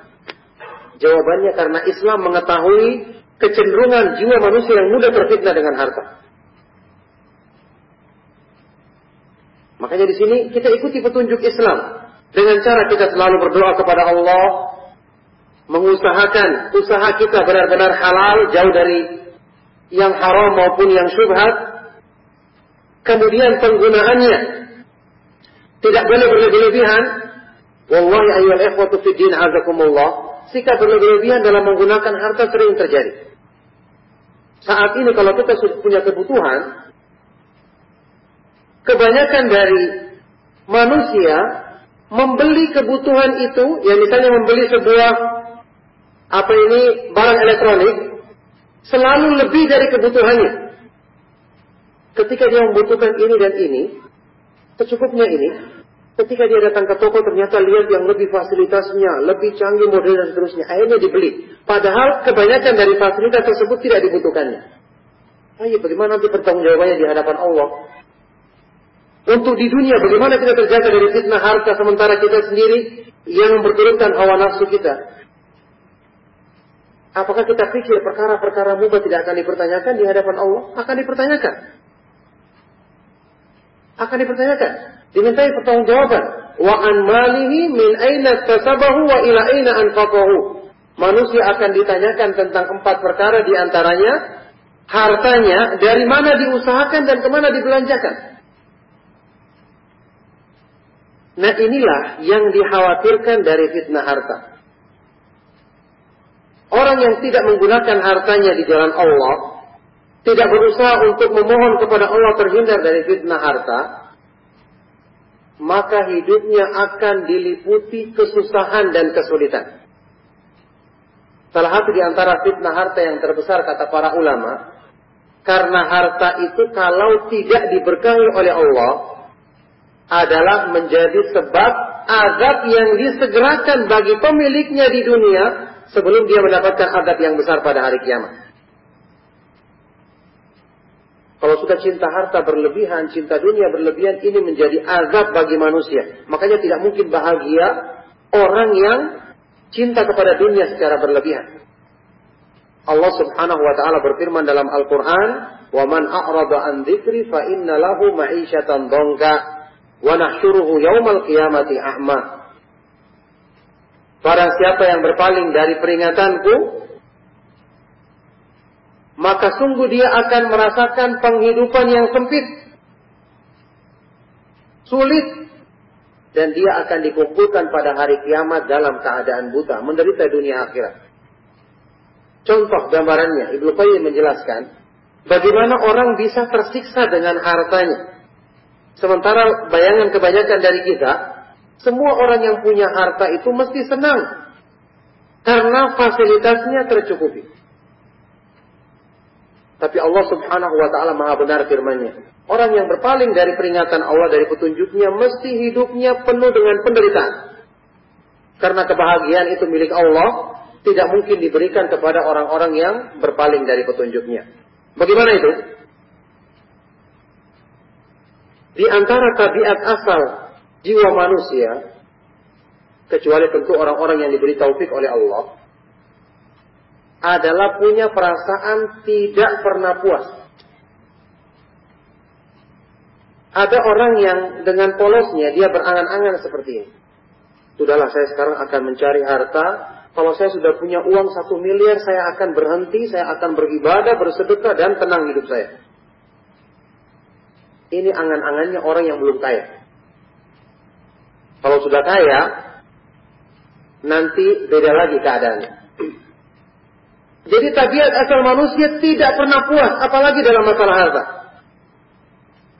S1: Jawabannya karena Islam mengetahui kecenderungan jiwa manusia yang mudah terfitnah dengan harta. Makanya di sini kita ikuti petunjuk Islam dengan cara kita selalu berdoa kepada Allah, mengusahakan usaha kita benar-benar halal, jauh dari yang haram maupun yang syubhat. Kemudian penggunaannya tidak boleh berlebihan. Wallahi ayyuhal ikhwatu fid din azakumullah. Sikap berlebihan dalam menggunakan harta sering terjadi. Saat ini kalau kita sudah punya kebutuhan, kebanyakan dari manusia membeli kebutuhan itu, ya misalnya membeli sebuah apa ini barang elektronik, selalu lebih dari kebutuhannya. Ketika dia membutuhkan ini dan ini, secukupnya ini, ketika dia datang ke toko ternyata lihat yang lebih fasilitasnya, lebih canggih model dan seterusnya, akhirnya dibeli. Padahal kebanyakan dari fasilitas tersebut tidak dibutuhkannya. Ayo, bagaimana nanti pertanggungjawabannya di hadapan Allah? Untuk di dunia, bagaimana kita terjaga dari fitnah harta sementara kita sendiri yang memperturutkan hawa nafsu kita? Apakah kita pikir perkara-perkara mubah tidak akan dipertanyakan di hadapan Allah? Akan dipertanyakan. Akan dipertanyakan. Dimintai pertanggungjawaban. Wa an malihi min aina tasabahu wa ila aina anfaqahu. Manusia akan ditanyakan tentang empat perkara di antaranya hartanya dari mana diusahakan dan ke mana dibelanjakan. Nah inilah yang dikhawatirkan dari fitnah harta. Orang yang tidak menggunakan hartanya di jalan Allah, tidak berusaha untuk memohon kepada Allah terhindar dari fitnah harta, maka hidupnya akan diliputi kesusahan dan kesulitan. Salah satu di antara fitnah harta yang terbesar kata para ulama, karena harta itu kalau tidak diberkahi oleh Allah, adalah menjadi sebab azab yang disegerakan bagi pemiliknya di dunia sebelum dia mendapatkan adab yang besar pada hari kiamat. Kalau sudah cinta harta berlebihan, cinta dunia berlebihan, ini menjadi azab bagi manusia. Makanya tidak mungkin bahagia orang yang cinta kepada dunia secara berlebihan. Allah Subhanahu wa taala berfirman dalam Al-Qur'an, "Wa man a'rada an dzikri fa inna lahu ma'isyatan dhanka wa nahsyuruhu yaumal qiyamati a'ma." Barang siapa yang berpaling dari peringatanku, maka sungguh dia akan merasakan penghidupan yang sempit, sulit, dan dia akan dikumpulkan pada hari kiamat dalam keadaan buta, menderita dunia akhirat. Contoh gambarannya, Ibnu Qayyim menjelaskan bagaimana orang bisa tersiksa dengan hartanya. Sementara bayangan kebanyakan dari kita semua orang yang punya harta itu mesti senang. Karena fasilitasnya tercukupi. Tapi Allah subhanahu wa ta'ala maha benar firmannya. Orang yang berpaling dari peringatan Allah, dari petunjuknya, mesti hidupnya penuh dengan penderitaan. Karena kebahagiaan itu milik Allah, tidak mungkin diberikan kepada orang-orang yang berpaling dari petunjuknya. Bagaimana itu? Di antara tabiat asal jiwa manusia, kecuali tentu orang-orang yang diberi taufik oleh Allah, adalah punya perasaan tidak pernah puas. Ada orang yang dengan polosnya dia berangan-angan seperti ini. Sudahlah saya sekarang akan mencari harta. Kalau saya sudah punya uang satu miliar, saya akan berhenti, saya akan beribadah, bersedekah, dan tenang hidup saya. Ini angan-angannya orang yang belum kaya. Kalau sudah kaya, nanti beda lagi keadaannya. Jadi tabiat asal manusia tidak pernah puas, apalagi dalam masalah harta.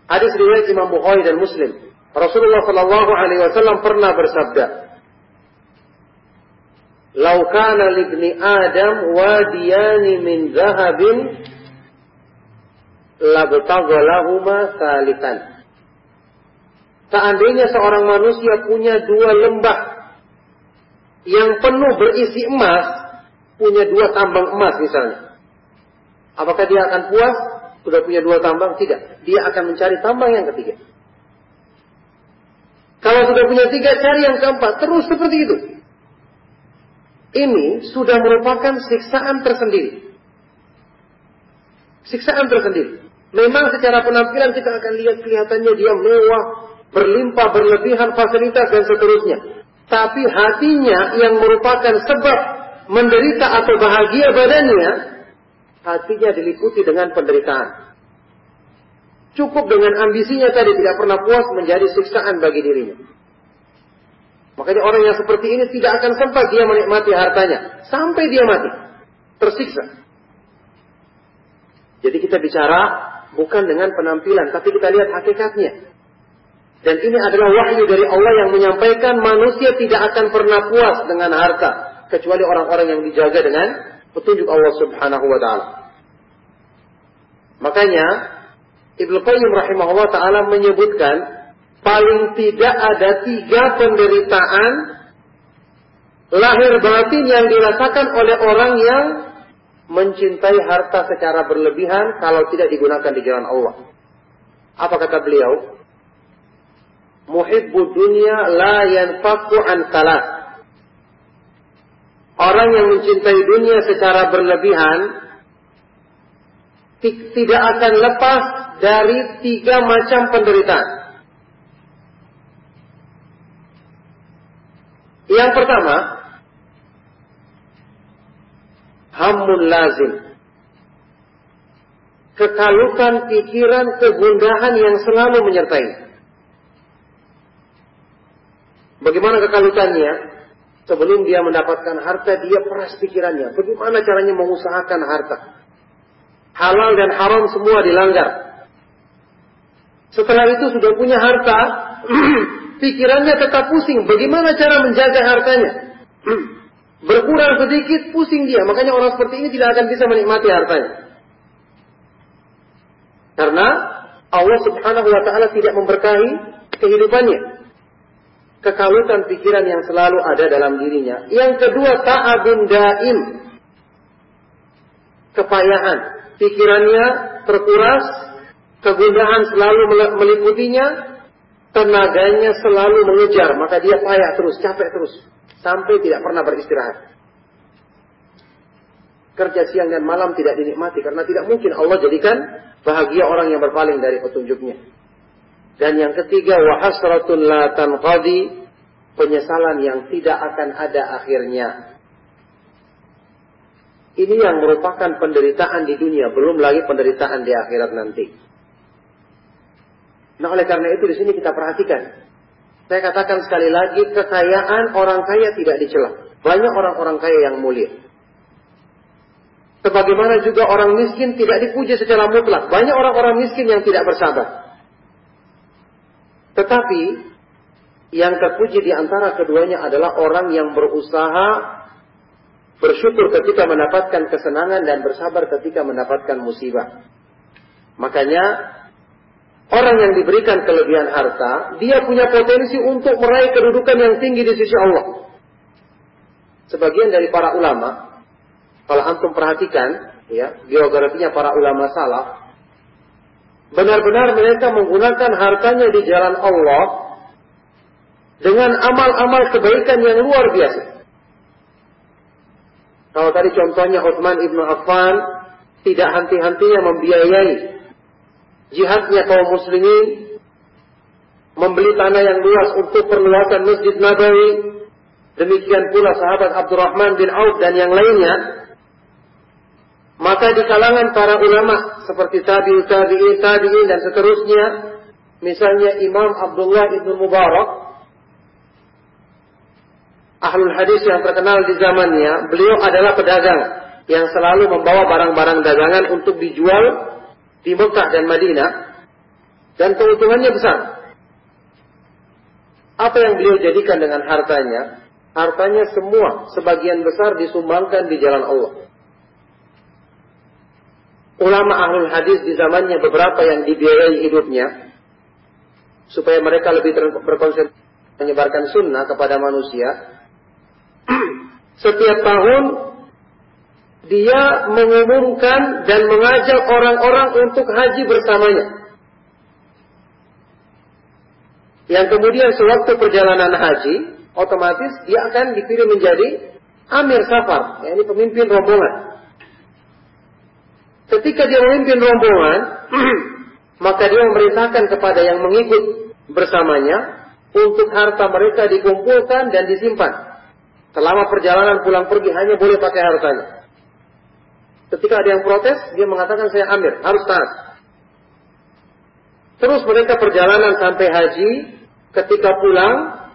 S1: Hadis riwayat Imam Bukhari dan Muslim. Rasulullah Shallallahu Alaihi Wasallam pernah bersabda, "Lau kana libni Adam wadiyani min zahabin labtaghalahuma salitan." Seandainya seorang manusia punya dua lembah yang penuh berisi emas, punya dua tambang emas misalnya. Apakah dia akan puas? Sudah punya dua tambang? Tidak. Dia akan mencari tambang yang ketiga. Kalau sudah punya tiga, cari yang keempat. Terus seperti itu. Ini sudah merupakan siksaan tersendiri. Siksaan tersendiri. Memang secara penampilan kita akan lihat kelihatannya dia mewah, berlimpah, berlebihan fasilitas dan seterusnya. Tapi hatinya yang merupakan sebab menderita atau bahagia badannya, hatinya diliputi dengan penderitaan. Cukup dengan ambisinya tadi tidak pernah puas menjadi siksaan bagi dirinya. Makanya orang yang seperti ini tidak akan sempat dia menikmati hartanya. Sampai dia mati. Tersiksa. Jadi kita bicara bukan dengan penampilan, tapi kita lihat hakikatnya. Dan ini adalah wahyu dari Allah yang menyampaikan manusia tidak akan pernah puas dengan harta. Kecuali orang-orang yang dijaga dengan petunjuk Allah subhanahu wa ta'ala. Makanya Ibnu Qayyim rahimahullah taala menyebutkan paling tidak ada tiga penderitaan lahir batin yang dirasakan oleh orang yang mencintai harta secara berlebihan kalau tidak digunakan di jalan Allah. Apa kata beliau? Muhibbu dunia la yanfaku an salat. Orang yang mencintai dunia secara berlebihan tidak akan lepas dari tiga macam penderitaan. Yang pertama, hamun lazim. Kekalutan pikiran, kegundahan yang selalu menyertai. Bagaimana kekalutannya? Sebelum dia mendapatkan harta, dia peras pikirannya. Bagaimana caranya mengusahakan harta? Halal dan haram semua dilanggar. Setelah itu sudah punya harta, pikirannya tetap pusing. Bagaimana cara menjaga hartanya? Berkurang sedikit, pusing dia. Makanya orang seperti ini tidak akan bisa menikmati hartanya. Karena Allah subhanahu wa ta'ala tidak memberkahi kehidupannya. Kekalutan pikiran yang selalu ada dalam dirinya. Yang kedua, ta'abun daim. Kepayahan. Pikirannya terkuras, kegundahan selalu meliputinya, tenaganya selalu mengejar, maka dia payah terus, capek terus, sampai tidak pernah beristirahat. Kerja siang dan malam tidak dinikmati karena tidak mungkin Allah jadikan bahagia orang yang berpaling dari petunjuknya. Dan yang ketiga, wahasratun la tanqadi, penyesalan yang tidak akan ada akhirnya. Ini yang merupakan penderitaan di dunia, belum lagi penderitaan di akhirat nanti. Nah oleh karena itu di sini kita perhatikan. Saya katakan sekali lagi, kekayaan orang kaya tidak dicela. Banyak orang-orang kaya yang mulia. Sebagaimana juga orang miskin tidak dipuji secara mutlak. Banyak orang-orang miskin yang tidak bersabar. Tetapi yang terpuji di antara keduanya adalah orang yang berusaha bersyukur ketika mendapatkan kesenangan dan bersabar ketika mendapatkan musibah. Makanya Orang yang diberikan kelebihan harta, dia punya potensi untuk meraih kedudukan yang tinggi di sisi Allah. Sebagian dari para ulama, kalau antum perhatikan, ya, biografinya para ulama salaf, benar-benar mereka menggunakan hartanya di jalan Allah dengan amal-amal kebaikan yang luar biasa. Kalau tadi contohnya Utsman ibnu Affan tidak henti-hentinya membiayai jihadnya kaum muslimin, membeli tanah yang luas untuk perluasan Masjid Nabawi, demikian pula sahabat Abdurrahman bin Auf dan yang lainnya, maka di kalangan para ulama seperti tabi'in, tabi'in, tabi'in dan seterusnya, misalnya Imam Abdullah ibnu Mubarak, ahlul hadis yang terkenal di zamannya, beliau adalah pedagang yang selalu membawa barang-barang dagangan untuk dijual di Mekah dan Madinah, Dan keuntungannya besar. Apa yang beliau jadikan dengan hartanya? Hartanya semua, sebagian besar disumbangkan di jalan Allah. Ulama ahlul hadis di zamannya beberapa yang dibiayai hidupnya, supaya mereka lebih berkonsentrasi menyebarkan sunnah kepada manusia, setiap tahun dia mengumumkan dan mengajak orang-orang untuk haji bersamanya. Yang kemudian sewaktu perjalanan haji, otomatis dia akan dipilih menjadi amir safar, ya, ini pemimpin rombongan. Ketika dia memimpin rombongan, maka dia memerintahkan kepada yang mengikut bersamanya untuk harta mereka dikumpulkan dan disimpan. Selama perjalanan pulang pergi hanya boleh pakai hartanya. Ketika ada yang protes, dia mengatakan saya amir, harus taat. Terus mereka perjalanan sampai haji, ketika pulang,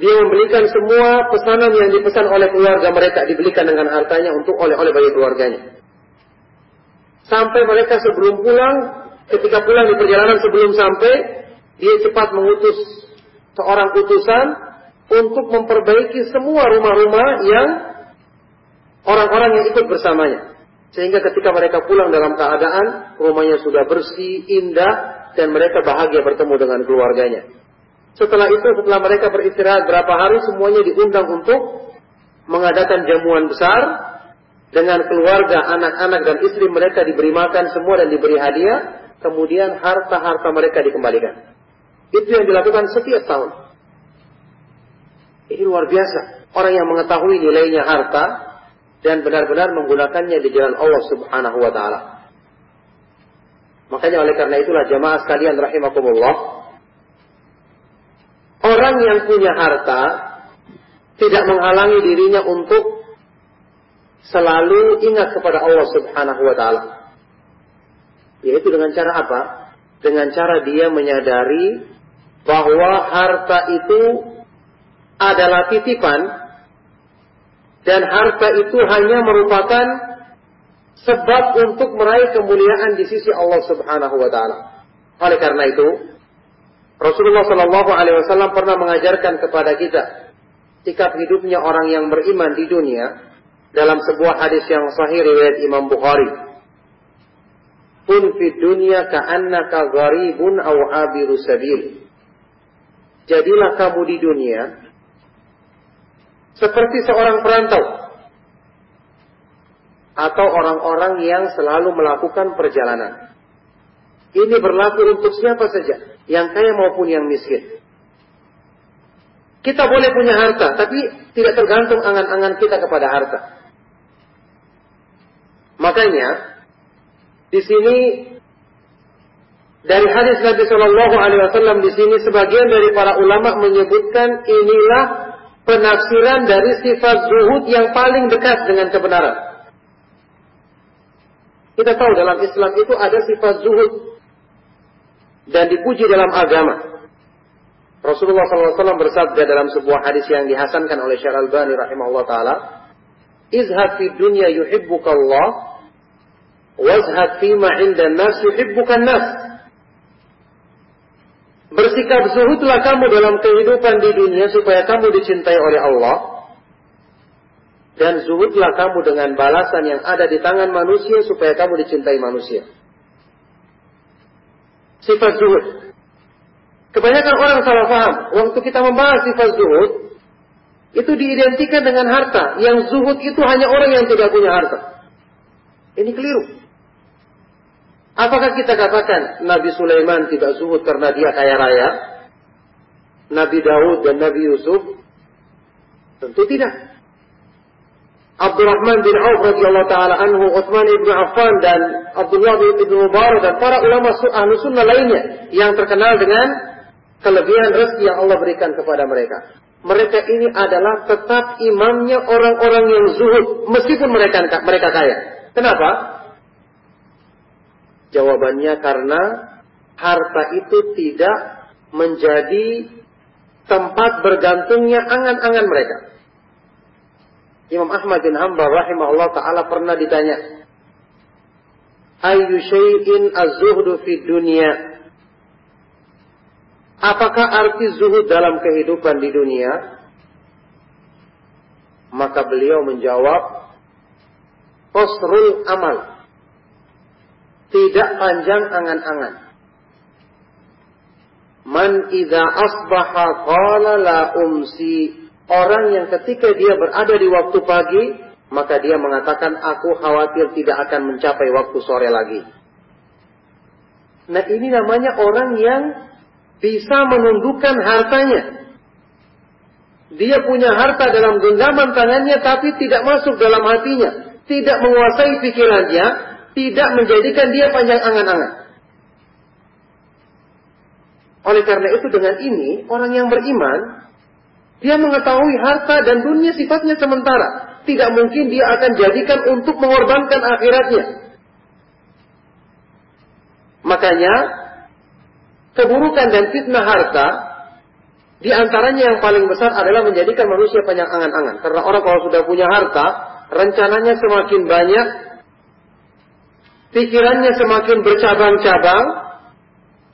S1: dia membelikan semua pesanan yang dipesan oleh keluarga mereka dibelikan dengan hartanya untuk oleh-oleh bagi keluarganya. Sampai mereka sebelum pulang, ketika pulang di perjalanan sebelum sampai, dia cepat mengutus seorang utusan untuk memperbaiki semua rumah-rumah yang orang-orang yang ikut bersamanya. Sehingga ketika mereka pulang dalam keadaan rumahnya sudah bersih, indah, dan mereka bahagia bertemu dengan keluarganya. Setelah itu, setelah mereka beristirahat berapa hari, semuanya diundang untuk mengadakan jamuan besar dengan keluarga, anak-anak, dan istri mereka diberi makan semua dan diberi hadiah. Kemudian harta-harta mereka dikembalikan. Itu yang dilakukan setiap tahun. Ini luar biasa. Orang yang mengetahui nilainya harta dan benar-benar menggunakannya di jalan Allah Subhanahu wa taala. Makanya oleh karena itulah jamaah sekalian rahimakumullah, orang yang punya harta tidak menghalangi dirinya untuk selalu ingat kepada Allah Subhanahu wa taala. Yaitu dengan cara apa? Dengan cara dia menyadari bahwa harta itu adalah titipan dan harta itu hanya merupakan sebab untuk meraih kemuliaan di sisi Allah Subhanahu wa taala. Oleh karena itu, Rasulullah Shallallahu alaihi wasallam pernah mengajarkan kepada kita sikap hidupnya orang yang beriman di dunia dalam sebuah hadis yang sahih riwayat Imam Bukhari. Kun fi dunya ka'annaka gharibun aw abiru. Jadilah kamu di dunia seperti seorang perantau atau orang-orang yang selalu melakukan perjalanan. Ini berlaku untuk siapa saja, yang kaya maupun yang miskin. Kita boleh punya harta, tapi tidak tergantung angan-angan kita kepada harta. Makanya, di sini dari hadis Nabi Shallallahu Alaihi Wasallam di sini sebagian dari para ulama menyebutkan inilah penafsiran dari sifat zuhud yang paling dekat dengan kebenaran. Kita tahu dalam Islam itu ada sifat zuhud dan dipuji dalam agama. Rasulullah SAW bersabda dalam sebuah hadis yang dihasankan oleh Syar Al-Bani rahimahullah ta'ala, Izhad fi dunya yuhibbuka Allah, wazhad fi ma inda nas yuhibbuka nas. Bersikap zuhudlah kamu dalam kehidupan di dunia supaya kamu dicintai oleh Allah. Dan zuhudlah kamu dengan balasan yang ada di tangan manusia supaya kamu dicintai manusia. Sifat zuhud. Kebanyakan orang salah paham. Waktu kita membahas sifat zuhud, itu diidentikan dengan harta. Yang zuhud itu hanya orang yang tidak punya harta. Ini keliru. Apakah kita katakan Nabi Sulaiman tidak zuhud karena dia kaya raya? Nabi Daud dan Nabi Yusuf? Tentu tidak. Abdurrahman bin Auf radhiyallahu taala anhu, Utsman bin Affan dan Abdullah bin Mubarak dan para ulama ahlu sunnah lainnya yang terkenal dengan kelebihan rezeki yang Allah berikan kepada mereka. Mereka ini adalah tetap imamnya orang-orang yang zuhud meskipun mereka mereka kaya. Kenapa? Jawabannya karena harta itu tidak menjadi tempat bergantungnya angan-angan mereka. Imam Ahmad bin Hanbal rahimahullah taala pernah ditanya, Ayu syai'in az-zuhdu fid dunya. Apakah arti zuhud dalam kehidupan di dunia? Maka beliau menjawab, Qasrul amal. Tidak panjang angan-angan. Man idza asbaha qala la umsi. Orang yang ketika dia berada di waktu pagi, maka dia mengatakan aku khawatir tidak akan mencapai waktu sore lagi. Nah ini namanya orang yang bisa menundukkan hartanya. Dia punya harta dalam genggaman tangannya tapi tidak masuk dalam hatinya. Tidak menguasai pikirannya. Tidak menjadikan dia panjang angan-angan. Oleh karena itu dengan ini orang yang beriman dia mengetahui harta dan dunia sifatnya sementara. Tidak mungkin dia akan jadikan untuk mengorbankan akhiratnya. Makanya keburukan dan fitnah harta di antaranya yang paling besar adalah menjadikan manusia panjang angan-angan. Karena orang kalau sudah punya harta, rencananya semakin banyak, pikirannya semakin bercabang-cabang,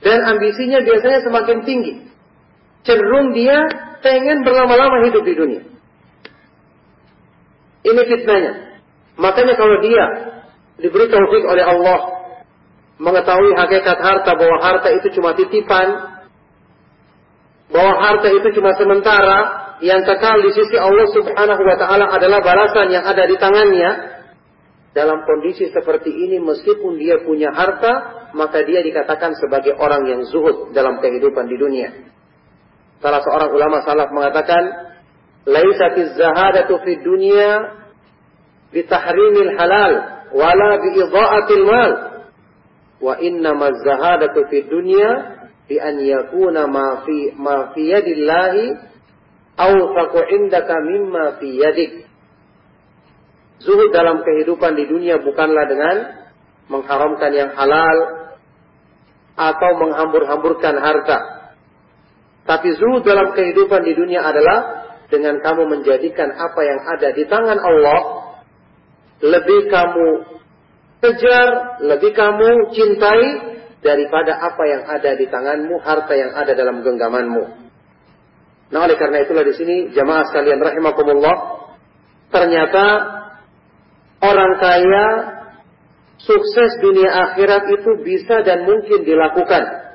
S1: dan ambisinya biasanya semakin tinggi. Cenderung dia pengen berlama-lama hidup di dunia. Ini fitnahnya. Makanya kalau dia diberi taufik oleh Allah mengetahui hakikat harta bahwa harta itu cuma titipan, bahwa harta itu cuma sementara, yang kekal di sisi Allah Subhanahu wa taala adalah balasan yang ada di tangannya. Dalam kondisi seperti ini meskipun dia punya harta, maka dia dikatakan sebagai orang yang zuhud dalam kehidupan di dunia. Salah seorang ulama salaf mengatakan, "Laisatiz zahadatu fid dunya bitahrimil halal wala biidha'atil mal." Wa innama zahadatu fid dunya bi an yakuna ma fi ma fi yadillahi awfaqu indaka mimma fi yadik. Zuhud dalam kehidupan di dunia bukanlah dengan mengharamkan yang halal atau menghambur-hamburkan harta tapi zuhud dalam kehidupan di dunia adalah dengan kamu menjadikan apa yang ada di tangan Allah lebih kamu kejar, lebih kamu cintai daripada apa yang ada di tanganmu, harta yang ada dalam genggamanmu. Nah, oleh karena itulah di sini jamaah sekalian rahimakumullah, ternyata orang kaya sukses dunia akhirat itu bisa dan mungkin dilakukan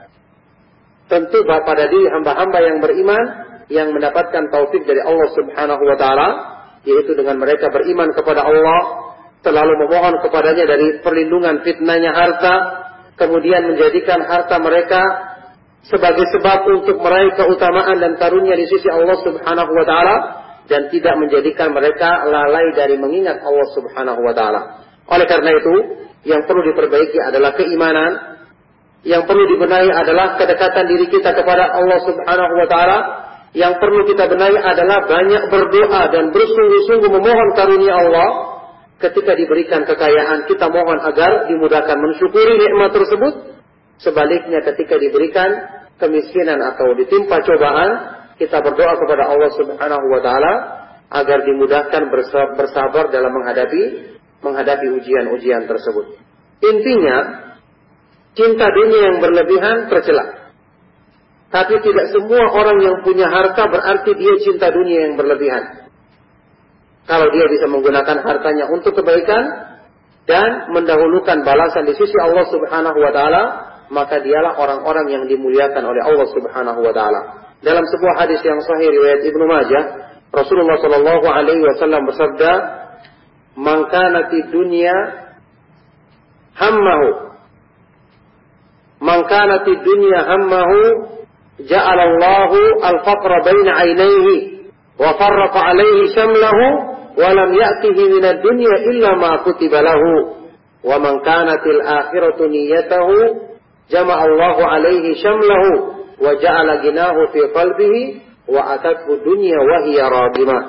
S1: tentu pada diri hamba-hamba yang beriman yang mendapatkan taufik dari Allah Subhanahu wa taala yaitu dengan mereka beriman kepada Allah selalu memohon kepadanya dari perlindungan fitnahnya harta kemudian menjadikan harta mereka sebagai sebab untuk meraih keutamaan dan karunia di sisi Allah Subhanahu wa taala dan tidak menjadikan mereka lalai dari mengingat Allah Subhanahu wa taala. Oleh karena itu, yang perlu diperbaiki adalah keimanan, yang perlu dibenahi adalah kedekatan diri kita kepada Allah Subhanahu wa taala. Yang perlu kita benahi adalah banyak berdoa dan bersungguh-sungguh memohon karunia Allah ketika diberikan kekayaan kita mohon agar dimudahkan mensyukuri nikmat tersebut. Sebaliknya ketika diberikan kemiskinan atau ditimpa cobaan, kita berdoa kepada Allah Subhanahu wa taala agar dimudahkan bersabar dalam menghadapi menghadapi ujian-ujian tersebut. Intinya, Cinta dunia yang berlebihan tercela. Tapi tidak semua orang yang punya harta berarti dia cinta dunia yang berlebihan. Kalau dia bisa menggunakan hartanya untuk kebaikan dan mendahulukan balasan di sisi Allah Subhanahu wa taala, maka dialah orang-orang yang dimuliakan oleh Allah Subhanahu wa taala. Dalam sebuah hadis yang sahih riwayat Ibnu Majah, Rasulullah Shallallahu alaihi wasallam bersabda, "Man kana dunya hammahu man kana dunya hammahu ja'ala Allahu al-faqra baina 'ainayhi wa farraqa 'alayhi shamlahu wa lam ya'tihi min ad-dunya illa ma kutiba lahu. Wa man kanat al-akhiratu niyyatahu jama'a Allahu 'alayhi shamlahu wa ja'ala ginahu fi qalbihi wa atathu dunya wa hiya radimah.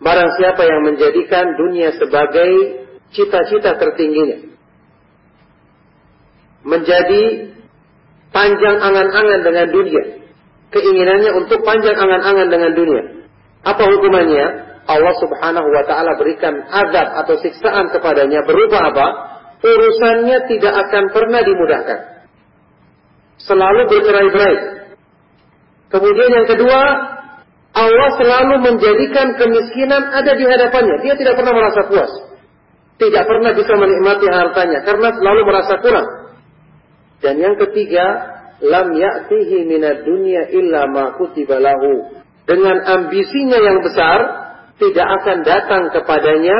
S1: Barang siapa yang menjadikan dunia sebagai cita-cita tertingginya menjadi panjang angan-angan dengan dunia. Keinginannya untuk panjang angan-angan dengan dunia. Apa hukumannya? Allah subhanahu wa ta'ala berikan azab atau siksaan kepadanya berupa apa? urusannya tidak akan pernah dimudahkan. Selalu bercerai-berai. Kemudian yang kedua, Allah selalu menjadikan kemiskinan ada di hadapannya. Dia tidak pernah merasa puas. Tidak pernah bisa menikmati hartanya karena selalu merasa kurang. Dan yang ketiga, lam ya'tihi minad dunya illa ma kutiba lahu. Dengan ambisinya yang besar, tidak akan datang kepadanya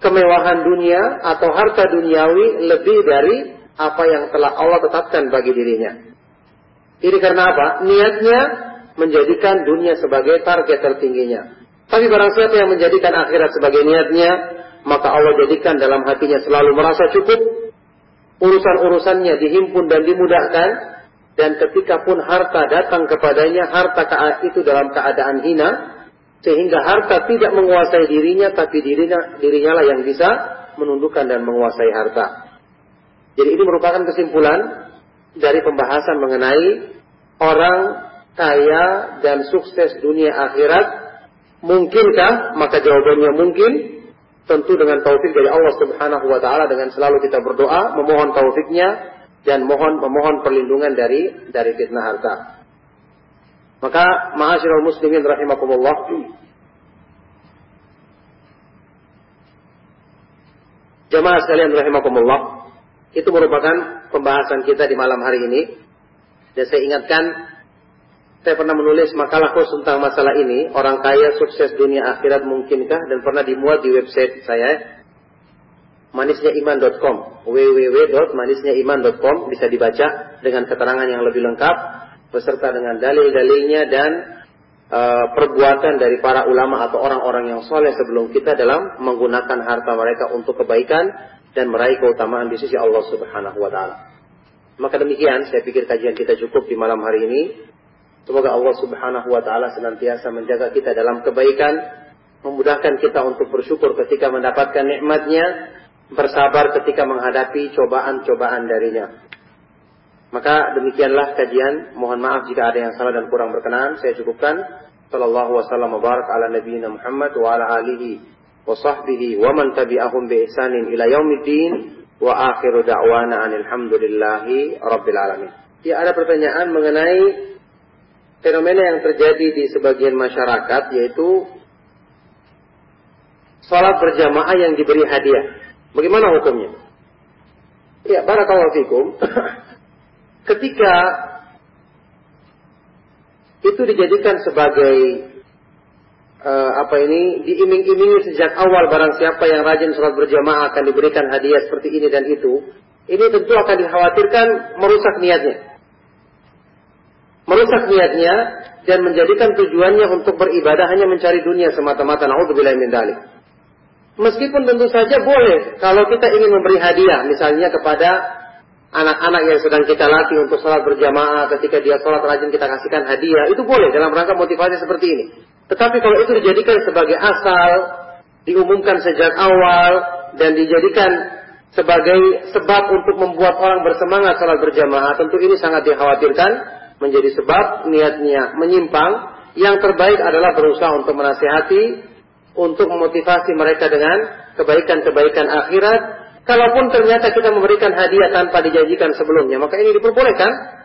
S1: kemewahan dunia atau harta duniawi lebih dari apa yang telah Allah tetapkan bagi dirinya. Ini karena apa? Niatnya menjadikan dunia sebagai target tertingginya. Tapi barang siapa yang menjadikan akhirat sebagai niatnya, maka Allah jadikan dalam hatinya selalu merasa cukup, urusan-urusannya dihimpun dan dimudahkan, dan ketika pun harta datang kepadanya, harta itu dalam keadaan hina, sehingga harta tidak menguasai dirinya, tapi dirinya, dirinya lah yang bisa menundukkan dan menguasai harta. Jadi ini merupakan kesimpulan dari pembahasan mengenai orang kaya dan sukses dunia akhirat. Mungkinkah? Maka jawabannya mungkin. Tentu dengan taufik dari Allah Subhanahu wa taala dengan selalu kita berdoa memohon taufiknya dan mohon memohon perlindungan dari dari fitnah harta. Maka ma'asyiral muslimin rahimakumullah Jemaah sekalian rahimakumullah itu merupakan pembahasan kita di malam hari ini. Dan saya ingatkan saya pernah menulis makalah khusus tentang masalah ini, orang kaya sukses dunia akhirat mungkinkah dan pernah dimuat di website saya manisnyaiman.com www.manisnyaiman.com bisa dibaca dengan keterangan yang lebih lengkap beserta dengan dalil-dalilnya dan uh, perbuatan dari para ulama atau orang-orang yang soleh sebelum kita dalam menggunakan harta mereka untuk kebaikan dan meraih keutamaan di sisi Allah Subhanahu wa taala. Maka demikian saya pikir kajian kita cukup di malam hari ini. Semoga Allah Subhanahu wa taala senantiasa menjaga kita dalam kebaikan, memudahkan kita untuk bersyukur ketika mendapatkan nikmatnya, bersabar ketika menghadapi cobaan-cobaan darinya. Maka demikianlah kajian. Mohon maaf jika ada yang salah dan kurang berkenan. Saya cukupkan. Sallallahu wasallam wa barak ala nabiyina Muhammad wa ala alihi wa sahbihi wa man tabi'ahum bi ihsanin ila yaumiddin wa akhiru da'wana anil hamdulillahi rabbil alamin. Ya ada pertanyaan mengenai fenomena yang terjadi di sebagian masyarakat yaitu sholat berjamaah yang diberi hadiah. Bagaimana hukumnya? Ya, barakallahu fikum. Ketika itu dijadikan sebagai uh, apa ini diiming-imingi sejak awal barang siapa yang rajin sholat berjamaah akan diberikan hadiah seperti ini dan itu, ini tentu akan dikhawatirkan merusak niatnya merusak niatnya dan menjadikan tujuannya untuk beribadah hanya mencari dunia semata-mata. Nauzubillah min dalik. Meskipun tentu saja boleh kalau kita ingin memberi hadiah misalnya kepada anak-anak yang sedang kita latih untuk sholat berjamaah ketika dia sholat rajin kita kasihkan hadiah itu boleh dalam rangka motivasi seperti ini. Tetapi kalau itu dijadikan sebagai asal, diumumkan sejak awal dan dijadikan sebagai sebab untuk membuat orang bersemangat sholat berjamaah, tentu ini sangat dikhawatirkan menjadi sebab niatnya menyimpang, yang terbaik adalah berusaha untuk menasihati, untuk memotivasi mereka dengan kebaikan-kebaikan akhirat. Kalaupun ternyata kita memberikan hadiah tanpa dijanjikan sebelumnya, maka ini diperbolehkan.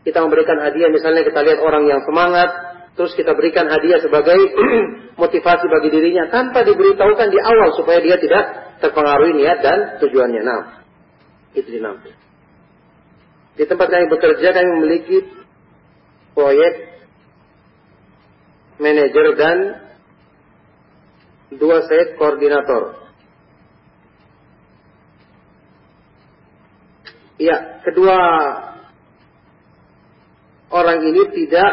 S1: Kita memberikan hadiah, misalnya kita lihat orang yang semangat, terus kita berikan hadiah sebagai motivasi bagi dirinya tanpa diberitahukan di awal supaya dia tidak terpengaruhi niat dan tujuannya. Nah, itu dinamai. Di tempat kami bekerja kami memiliki proyek manajer dan dua set koordinator. Ya, kedua orang ini tidak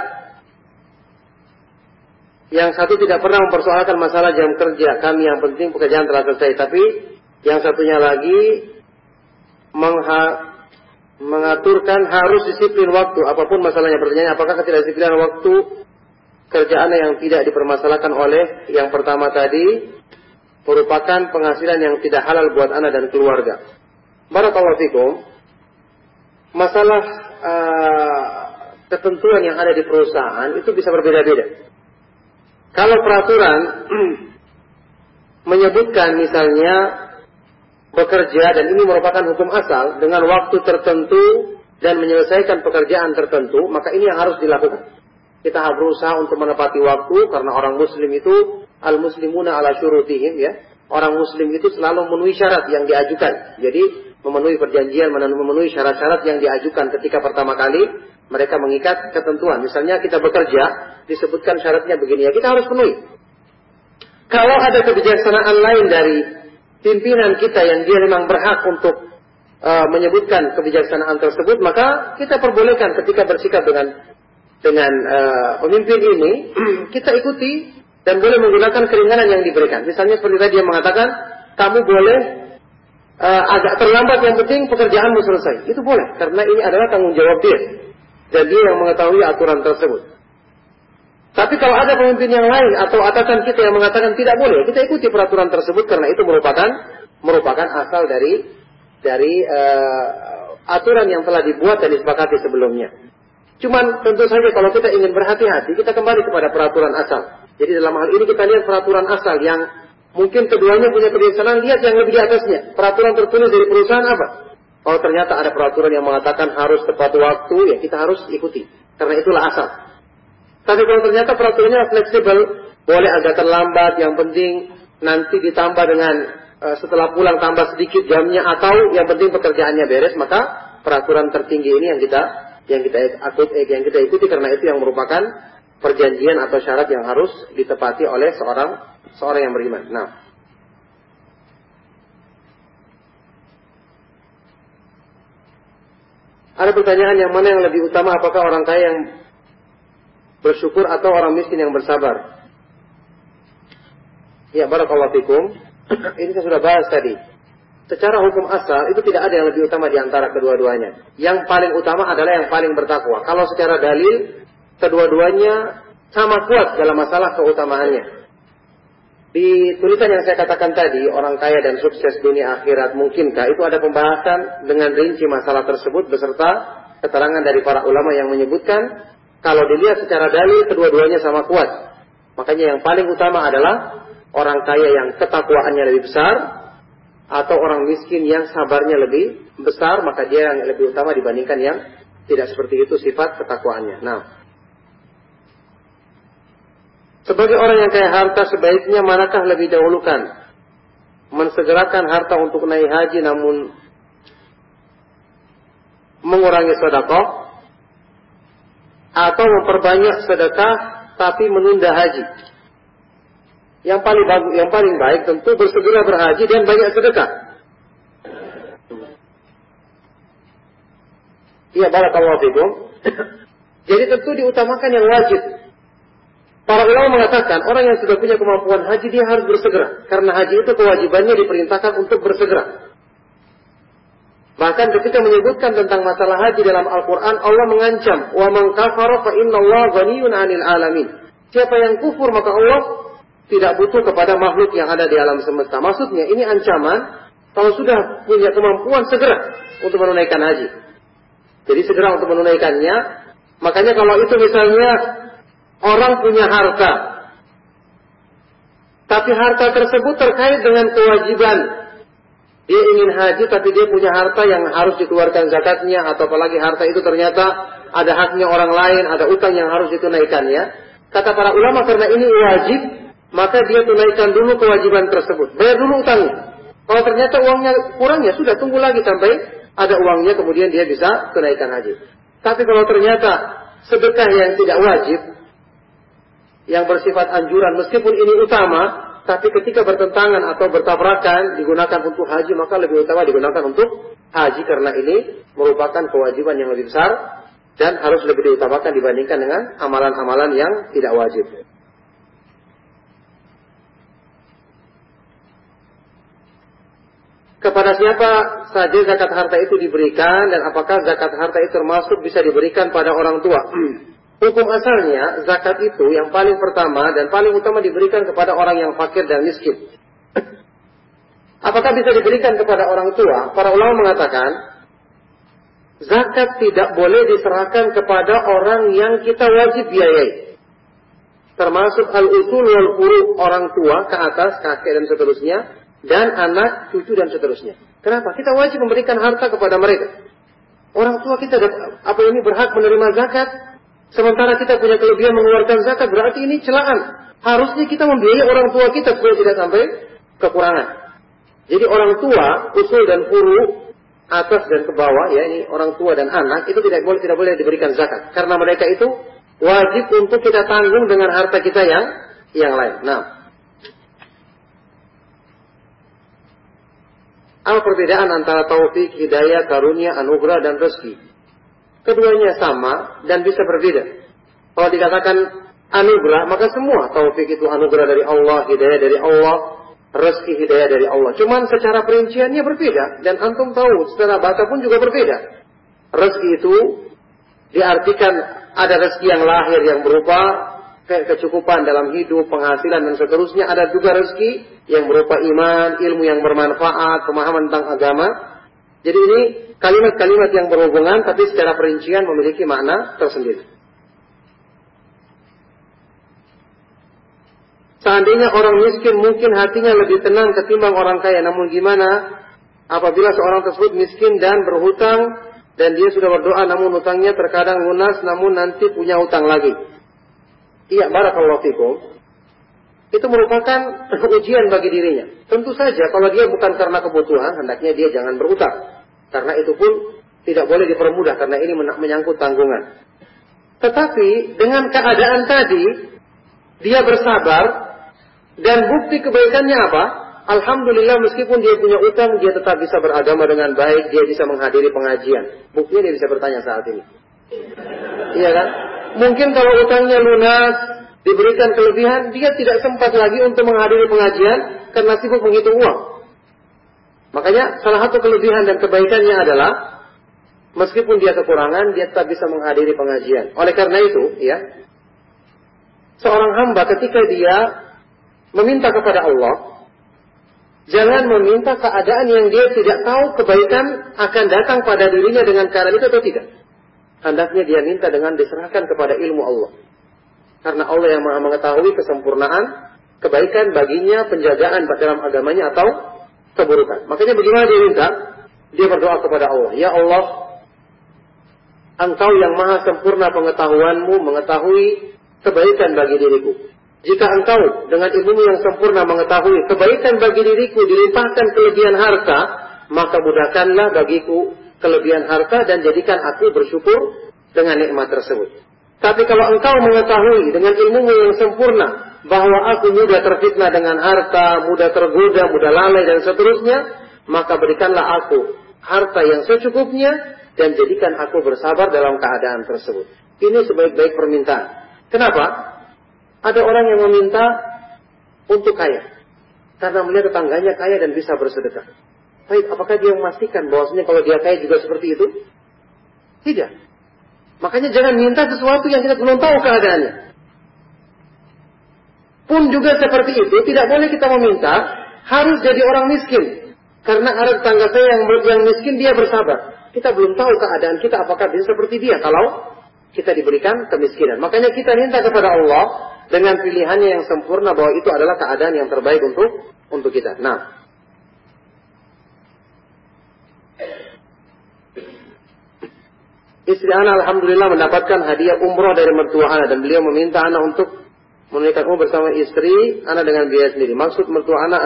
S1: yang satu tidak pernah mempersoalkan masalah jam kerja kami yang penting pekerjaan telah selesai tapi yang satunya lagi mengha mengaturkan harus disiplin waktu apa pun masalahnya pertanyaannya apakah ketidakdisiplinan waktu kerjaan yang tidak dipermasalahkan oleh yang pertama tadi merupakan penghasilan yang tidak halal buat anak dan keluarga. Barakallahu fikum. Masalah uh, ketentuan yang ada di perusahaan itu bisa berbeda-beda. Kalau peraturan menyebutkan misalnya bekerja dan ini merupakan hukum asal dengan waktu tertentu dan menyelesaikan pekerjaan tertentu, maka ini yang harus dilakukan. Kita harus berusaha untuk menepati waktu karena orang muslim itu al-muslimuna ala syurutihim ya. Orang muslim itu selalu memenuhi syarat yang diajukan. Jadi memenuhi perjanjian, memenuhi syarat-syarat yang diajukan ketika pertama kali mereka mengikat ketentuan. Misalnya kita bekerja, disebutkan syaratnya begini ya, kita harus penuhi. Kalau ada kebijaksanaan lain dari pimpinan kita yang dia memang berhak untuk uh, menyebutkan kebijaksanaan tersebut, maka kita perbolehkan ketika bersikap dengan dengan uh, pemimpin ini, kita ikuti dan boleh menggunakan keringanan yang diberikan. Misalnya seperti tadi dia mengatakan, kamu boleh uh, agak terlambat yang penting pekerjaanmu selesai. Itu boleh karena ini adalah tanggung jawab dia dan dia yang mengetahui aturan tersebut. Tapi kalau ada pemimpin yang lain atau atasan kita yang mengatakan tidak boleh, kita ikuti peraturan tersebut karena itu merupakan merupakan asal dari dari uh, aturan yang telah dibuat dan disepakati sebelumnya. Cuman tentu saja kalau kita ingin berhati-hati, kita kembali kepada peraturan asal. Jadi dalam hal ini kita lihat peraturan asal yang mungkin keduanya punya kebiasaan, lihat yang lebih di atasnya. Peraturan tertulis dari perusahaan apa? Kalau ternyata ada peraturan yang mengatakan harus tepat waktu, ya kita harus ikuti. Karena itulah asal. Tapi kalau ternyata peraturannya fleksibel, boleh agak terlambat, yang penting nanti ditambah dengan uh, setelah pulang tambah sedikit jamnya atau yang penting pekerjaannya beres, maka peraturan tertinggi ini yang kita yang kita ikut eh, yang kita ikuti. Karena itu yang merupakan perjanjian atau syarat yang harus ditepati oleh seorang seorang yang beriman. Nah, ada pertanyaan yang mana yang lebih utama? Apakah orang kaya yang bersyukur atau orang miskin yang bersabar? Ya, barakallahu fikum. Ini saya sudah bahas tadi. Secara hukum asal itu tidak ada yang lebih utama di antara kedua-duanya. Yang paling utama adalah yang paling bertakwa. Kalau secara dalil kedua-duanya sama kuat dalam masalah keutamaannya. Di tulisan yang saya katakan tadi, orang kaya dan sukses dunia akhirat mungkinkah itu ada pembahasan dengan rinci masalah tersebut beserta keterangan dari para ulama yang menyebutkan kalau dilihat secara dalil kedua-duanya sama kuat. Makanya yang paling utama adalah orang kaya yang ketakwaannya lebih besar atau orang miskin yang sabarnya lebih besar maka dia yang lebih utama dibandingkan yang tidak seperti itu sifat ketakwaannya. Nah, sebagai orang yang kaya harta sebaiknya manakah lebih dahulukan? Mensegerakan harta untuk naik haji namun mengurangi sedekah atau memperbanyak sedekah tapi menunda haji. Yang paling bagus, yang paling baik tentu bersegera berhaji dan banyak sedekah. Iya, barakallahu fikum. Jadi tentu diutamakan yang wajib. Para ulama mengatakan orang yang sudah punya kemampuan haji dia harus bersegera karena haji itu kewajibannya diperintahkan untuk bersegera. Bahkan ketika menyebutkan tentang masalah haji dalam Al-Quran, Allah mengancam, "Wa man kafara fa ghaniyun 'anil alamin." Siapa yang kufur maka Allah tidak butuh kepada makhluk yang ada di alam semesta. Maksudnya ini ancaman kalau sudah punya kemampuan segera untuk menunaikan haji. Jadi segera untuk menunaikannya. Makanya kalau itu misalnya Orang punya harta. Tapi harta tersebut terkait dengan kewajiban. Dia ingin haji tapi dia punya harta yang harus dikeluarkan zakatnya atau apalagi harta itu ternyata ada haknya orang lain, ada utang yang harus ditunaikannya. Kata para ulama karena ini wajib, maka dia tunaikan dulu kewajiban tersebut. Bayar dulu utangnya. Kalau ternyata uangnya kurang ya sudah tunggu lagi sampai ada uangnya kemudian dia bisa tunaikan haji. Tapi kalau ternyata sedekah yang tidak wajib, yang bersifat anjuran meskipun ini utama tapi ketika bertentangan atau bertabrakan digunakan untuk haji maka lebih utama digunakan untuk haji karena ini merupakan kewajiban yang lebih besar dan harus lebih diutamakan dibandingkan dengan amalan-amalan yang tidak wajib. Kepada siapa saja zakat harta itu diberikan dan apakah zakat harta itu termasuk bisa diberikan pada orang tua? Hukum asalnya zakat itu yang paling pertama dan paling utama diberikan kepada orang yang fakir dan miskin. Apakah bisa diberikan kepada orang tua? Para ulama mengatakan zakat tidak boleh diserahkan kepada orang yang kita wajib biayai. Termasuk al-usul wal furu orang tua ke atas, kakek dan seterusnya. dan anak, cucu dan seterusnya. Kenapa? Kita wajib memberikan harta kepada mereka. Orang tua kita apa ini berhak menerima zakat, sementara kita punya kelebihan mengeluarkan zakat, berarti ini celaan. Harusnya kita membiayai orang tua kita supaya tidak sampai kekurangan. Jadi orang tua, usul dan puru, atas dan ke bawah, ya ini orang tua dan anak itu tidak boleh tidak boleh diberikan zakat karena mereka itu wajib untuk kita tanggung dengan harta kita yang yang lain. Nah, Apa perbedaan antara taufik, hidayah, karunia, anugerah, dan rezeki? Keduanya sama dan bisa berbeda. Kalau dikatakan anugerah, maka semua taufik itu anugerah dari Allah, hidayah dari Allah, rezeki hidayah dari Allah. Cuman secara perinciannya berbeda dan antum tahu secara bahasa pun juga berbeda. Rezeki itu diartikan ada rezeki yang lahir yang berupa kecukupan dalam hidup, penghasilan dan seterusnya. Ada juga rezeki yang berupa iman, ilmu yang bermanfaat, pemahaman tentang agama. Jadi ini kalimat-kalimat yang berhubungan tapi secara perincian memiliki makna tersendiri. Seandainya orang miskin mungkin hatinya lebih tenang ketimbang orang kaya. Namun gimana apabila seorang tersebut miskin dan berhutang dan dia sudah berdoa namun hutangnya terkadang lunas namun nanti punya hutang lagi. Iya, barakallahu fikum. Itu merupakan ujian bagi dirinya. Tentu saja kalau dia bukan karena kebutuhan, hendaknya dia jangan berutang. Karena itu pun tidak boleh dipermudah karena ini menyangkut tanggungan. Tetapi dengan keadaan tadi, dia bersabar dan bukti kebaikannya apa? Alhamdulillah meskipun dia punya utang, dia tetap bisa beragama dengan baik, dia bisa menghadiri pengajian. Buktinya dia bisa bertanya saat ini. Iya kan? Mungkin kalau utangnya lunas, diberikan kelebihan, dia tidak sempat lagi untuk menghadiri pengajian karena sibuk menghitung uang. Makanya salah satu kelebihan dan kebaikannya adalah meskipun dia kekurangan, dia tetap bisa menghadiri pengajian. Oleh karena itu, ya, seorang hamba ketika dia meminta kepada Allah, jangan meminta keadaan yang dia tidak tahu kebaikan akan datang pada dirinya dengan keadaan itu atau tidak hendaknya dia minta dengan diserahkan kepada ilmu Allah. Karena Allah yang maha mengetahui kesempurnaan, kebaikan baginya, penjagaan dalam agamanya atau keburukan. Makanya bagaimana dia minta? Dia berdoa kepada Allah. Ya Allah, Engkau yang maha sempurna pengetahuanmu mengetahui kebaikan bagi diriku. Jika engkau dengan ilmu yang sempurna mengetahui kebaikan bagi diriku dilimpahkan kelebihan harta, maka mudahkanlah bagiku kelebihan harta dan jadikan aku bersyukur dengan nikmat tersebut. Tapi kalau engkau mengetahui dengan ilmumu yang sempurna bahwa aku mudah terfitnah dengan harta, mudah tergoda, mudah lalai dan seterusnya, maka berikanlah aku harta yang secukupnya dan jadikan aku bersabar dalam keadaan tersebut. Ini sebaik-baik permintaan. Kenapa? Ada orang yang meminta untuk kaya. Karena melihat tetangganya kaya dan bisa bersedekah. Baik, apakah dia memastikan bahwasanya kalau dia kaya juga seperti itu? Tidak. Makanya jangan minta sesuatu yang kita belum tahu keadaannya. Pun juga seperti itu, tidak boleh kita meminta harus jadi orang miskin. Karena ada tetangga saya yang, yang miskin, dia bersabar. Kita belum tahu keadaan kita apakah bisa seperti dia kalau kita diberikan kemiskinan. Makanya kita minta kepada Allah dengan pilihannya yang sempurna bahwa itu adalah keadaan yang terbaik untuk untuk kita. Nah, Istri anak alhamdulillah mendapatkan hadiah umroh dari mertua anak dan beliau meminta anak untuk umroh bersama istri anak dengan biaya sendiri. Maksud mertua anak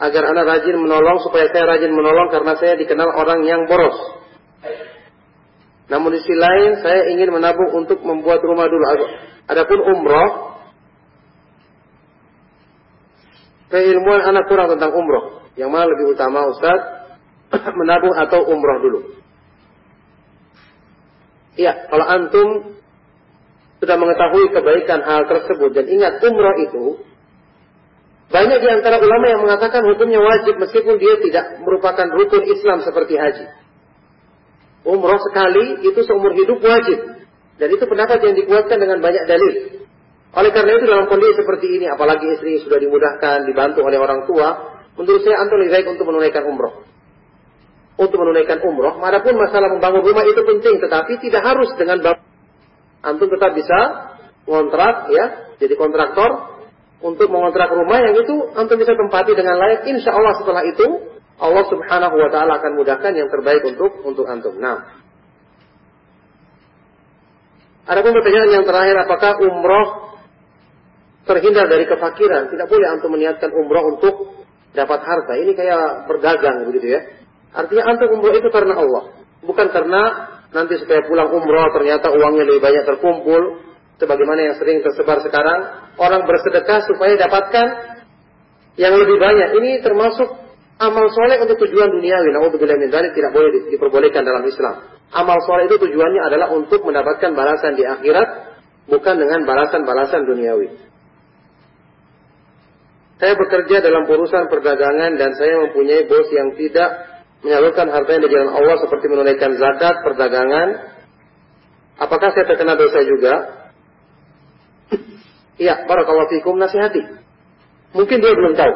S1: agar anak rajin menolong supaya saya rajin menolong karena saya dikenal orang yang boros. Namun di sisi lain saya ingin menabung untuk membuat rumah dulu. Adapun umroh, keilmuan anak kurang tentang umroh. Yang mana lebih utama Ustaz? menabung atau umroh dulu. Iya, kalau antum sudah mengetahui kebaikan hal tersebut dan ingat umrah itu banyak di antara ulama yang mengatakan hukumnya wajib meskipun dia tidak merupakan rukun Islam seperti haji. Umrah sekali itu seumur hidup wajib. Dan itu pendapat yang dikuatkan dengan banyak dalil. Oleh karena itu dalam kondisi seperti ini, apalagi istri sudah dimudahkan, dibantu oleh orang tua, menurut saya antum lebih baik untuk menunaikan umroh untuk menunaikan umroh. Adapun masalah membangun rumah itu penting, tetapi tidak harus dengan antum tetap bisa kontrak ya, jadi kontraktor untuk mengontrak rumah yang itu antum bisa tempati dengan layak. Insya Allah setelah itu Allah Subhanahu wa taala akan mudahkan yang terbaik untuk untuk antum. Nah, Adapun pertanyaan yang terakhir, apakah umroh terhindar dari kefakiran? Tidak boleh antum meniatkan umroh untuk dapat harta. Ini kayak berdagang begitu ya. Artinya antum umroh itu karena Allah, bukan karena nanti supaya pulang umroh ternyata uangnya lebih banyak terkumpul, sebagaimana yang sering tersebar sekarang, orang bersedekah supaya dapatkan yang lebih banyak. Ini termasuk amal soleh untuk tujuan duniawi. Naudzubillah min dzalik tidak boleh diperbolehkan dalam Islam. Amal soleh itu tujuannya adalah untuk mendapatkan balasan di akhirat, bukan dengan balasan-balasan duniawi. Saya bekerja dalam urusan perdagangan dan saya mempunyai bos yang tidak menyalurkan hartanya di jalan Allah seperti menunaikan zakat, perdagangan. Apakah saya terkena dosa juga? Iya, barakallahu fikum nasihati. Mungkin dia belum tahu.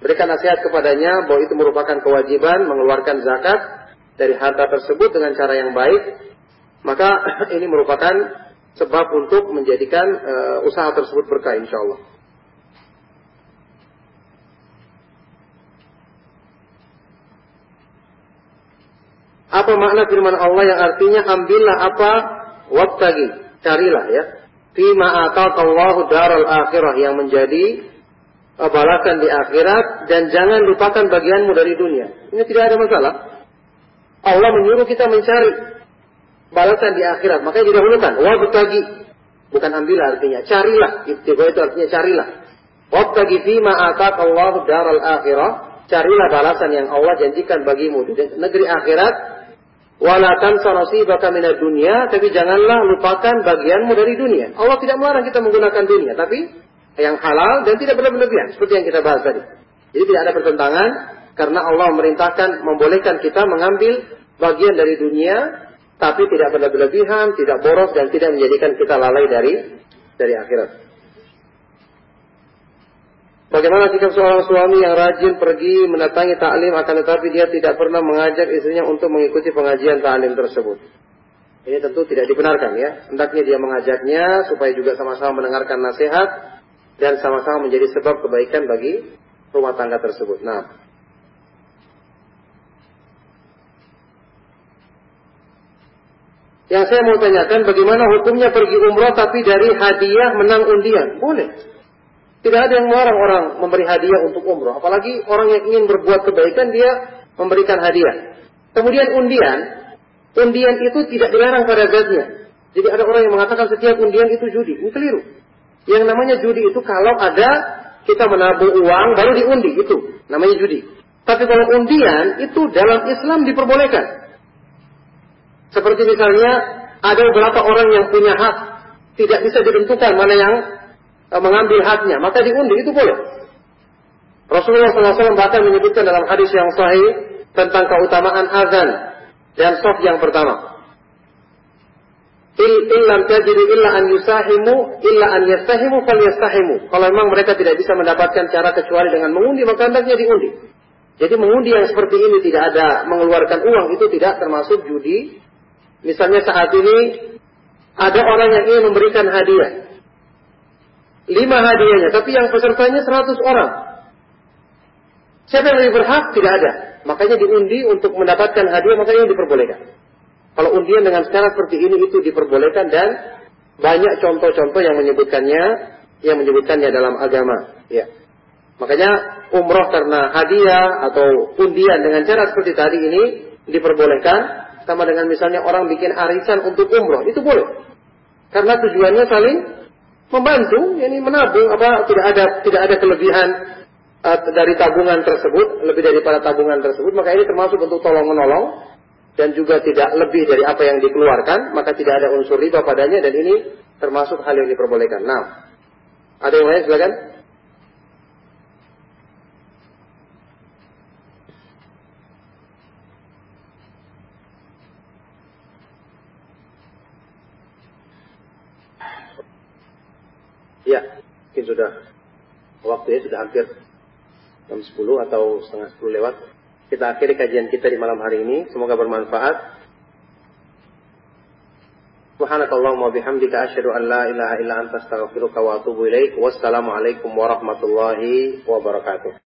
S1: Berikan nasihat kepadanya bahwa itu merupakan kewajiban mengeluarkan zakat dari harta tersebut dengan cara yang baik. Maka ini merupakan sebab untuk menjadikan uh, usaha tersebut berkah insya Allah. Apa makna firman Allah yang artinya ambillah apa waktagi, carilah ya fima atakallahu daral akhirah yang menjadi eh, balasan di akhirat dan jangan lupakan bagianmu dari dunia. Ini tidak ada masalah. Allah menyuruh kita mencari balasan di akhirat. Makanya didahulukan. Wabtagi. Bukan ambil artinya. Carilah. Ibtiqa itu artinya carilah. Wabtagi fima atakallahu daral akhirah. Carilah balasan yang Allah janjikan bagimu di negeri akhirat Wala tansa nasibaka minad dunia, tapi janganlah lupakan bagianmu dari dunia. Allah tidak melarang kita menggunakan dunia, tapi yang halal dan tidak berlebihan, seperti yang kita bahas tadi. Jadi tidak ada pertentangan karena Allah memerintahkan membolehkan kita mengambil bagian dari dunia, tapi tidak berlebihan, tidak boros dan tidak menjadikan kita lalai dari dari akhirat. Bagaimana jika seorang suami yang rajin pergi mendatangi taklim akan tetapi dia tidak pernah mengajak istrinya untuk mengikuti pengajian taklim tersebut? Ini tentu tidak dibenarkan ya. Hendaknya dia mengajaknya supaya juga sama-sama mendengarkan nasihat dan sama-sama menjadi sebab kebaikan bagi rumah tangga tersebut. Nah, Yang saya mau tanyakan bagaimana hukumnya pergi umroh tapi dari hadiah menang undian? Boleh. Tidak ada yang melarang orang memberi hadiah untuk umroh. Apalagi orang yang ingin berbuat kebaikan dia memberikan hadiah. Kemudian undian, undian itu tidak dilarang pada zatnya. Jadi ada orang yang mengatakan setiap undian itu judi. Ini keliru. Yang namanya judi itu kalau ada kita menabung uang baru diundi itu namanya judi. Tapi kalau undian itu dalam Islam diperbolehkan. Seperti misalnya ada beberapa orang yang punya hak tidak bisa ditentukan mana yang mengambil haknya, maka diundi itu boleh. Rasulullah SAW bahkan menyebutkan dalam hadis yang sahih tentang keutamaan azan dan sof yang pertama. Il illam illa an yusahimu illa an yastahimu fal yastahimu. Kalau memang mereka tidak bisa mendapatkan cara kecuali dengan mengundi, maka hendaknya diundi. Jadi mengundi yang seperti ini tidak ada mengeluarkan uang itu tidak termasuk judi. Misalnya saat ini ada orang yang ingin memberikan hadiah lima hadiahnya, tapi yang pesertanya seratus orang. Siapa yang lebih berhak? Tidak ada. Makanya diundi untuk mendapatkan hadiah, makanya diperbolehkan. Kalau undian dengan cara seperti ini itu diperbolehkan dan banyak contoh-contoh yang menyebutkannya, yang menyebutkannya dalam agama. Ya. Makanya umroh karena hadiah atau undian dengan cara seperti tadi ini diperbolehkan. Sama dengan misalnya orang bikin arisan untuk umroh, itu boleh. Karena tujuannya saling membantu, ini menabung apa tidak ada tidak ada kelebihan uh, dari tabungan tersebut, lebih daripada tabungan tersebut, maka ini termasuk untuk tolong menolong dan juga tidak lebih dari apa yang dikeluarkan, maka tidak ada unsur riba padanya dan ini termasuk hal yang diperbolehkan. Nah, ada yang lain silakan. Ya, mungkin sudah waktunya sudah hampir jam 10 atau setengah 10 lewat. Kita akhiri kajian kita di malam hari ini. Semoga bermanfaat. Subhanakallahumma bihamdika asyhadu an la ilaha illa anta astaghfiruka wa atubu ilaik. Wassalamualaikum warahmatullahi wabarakatuh.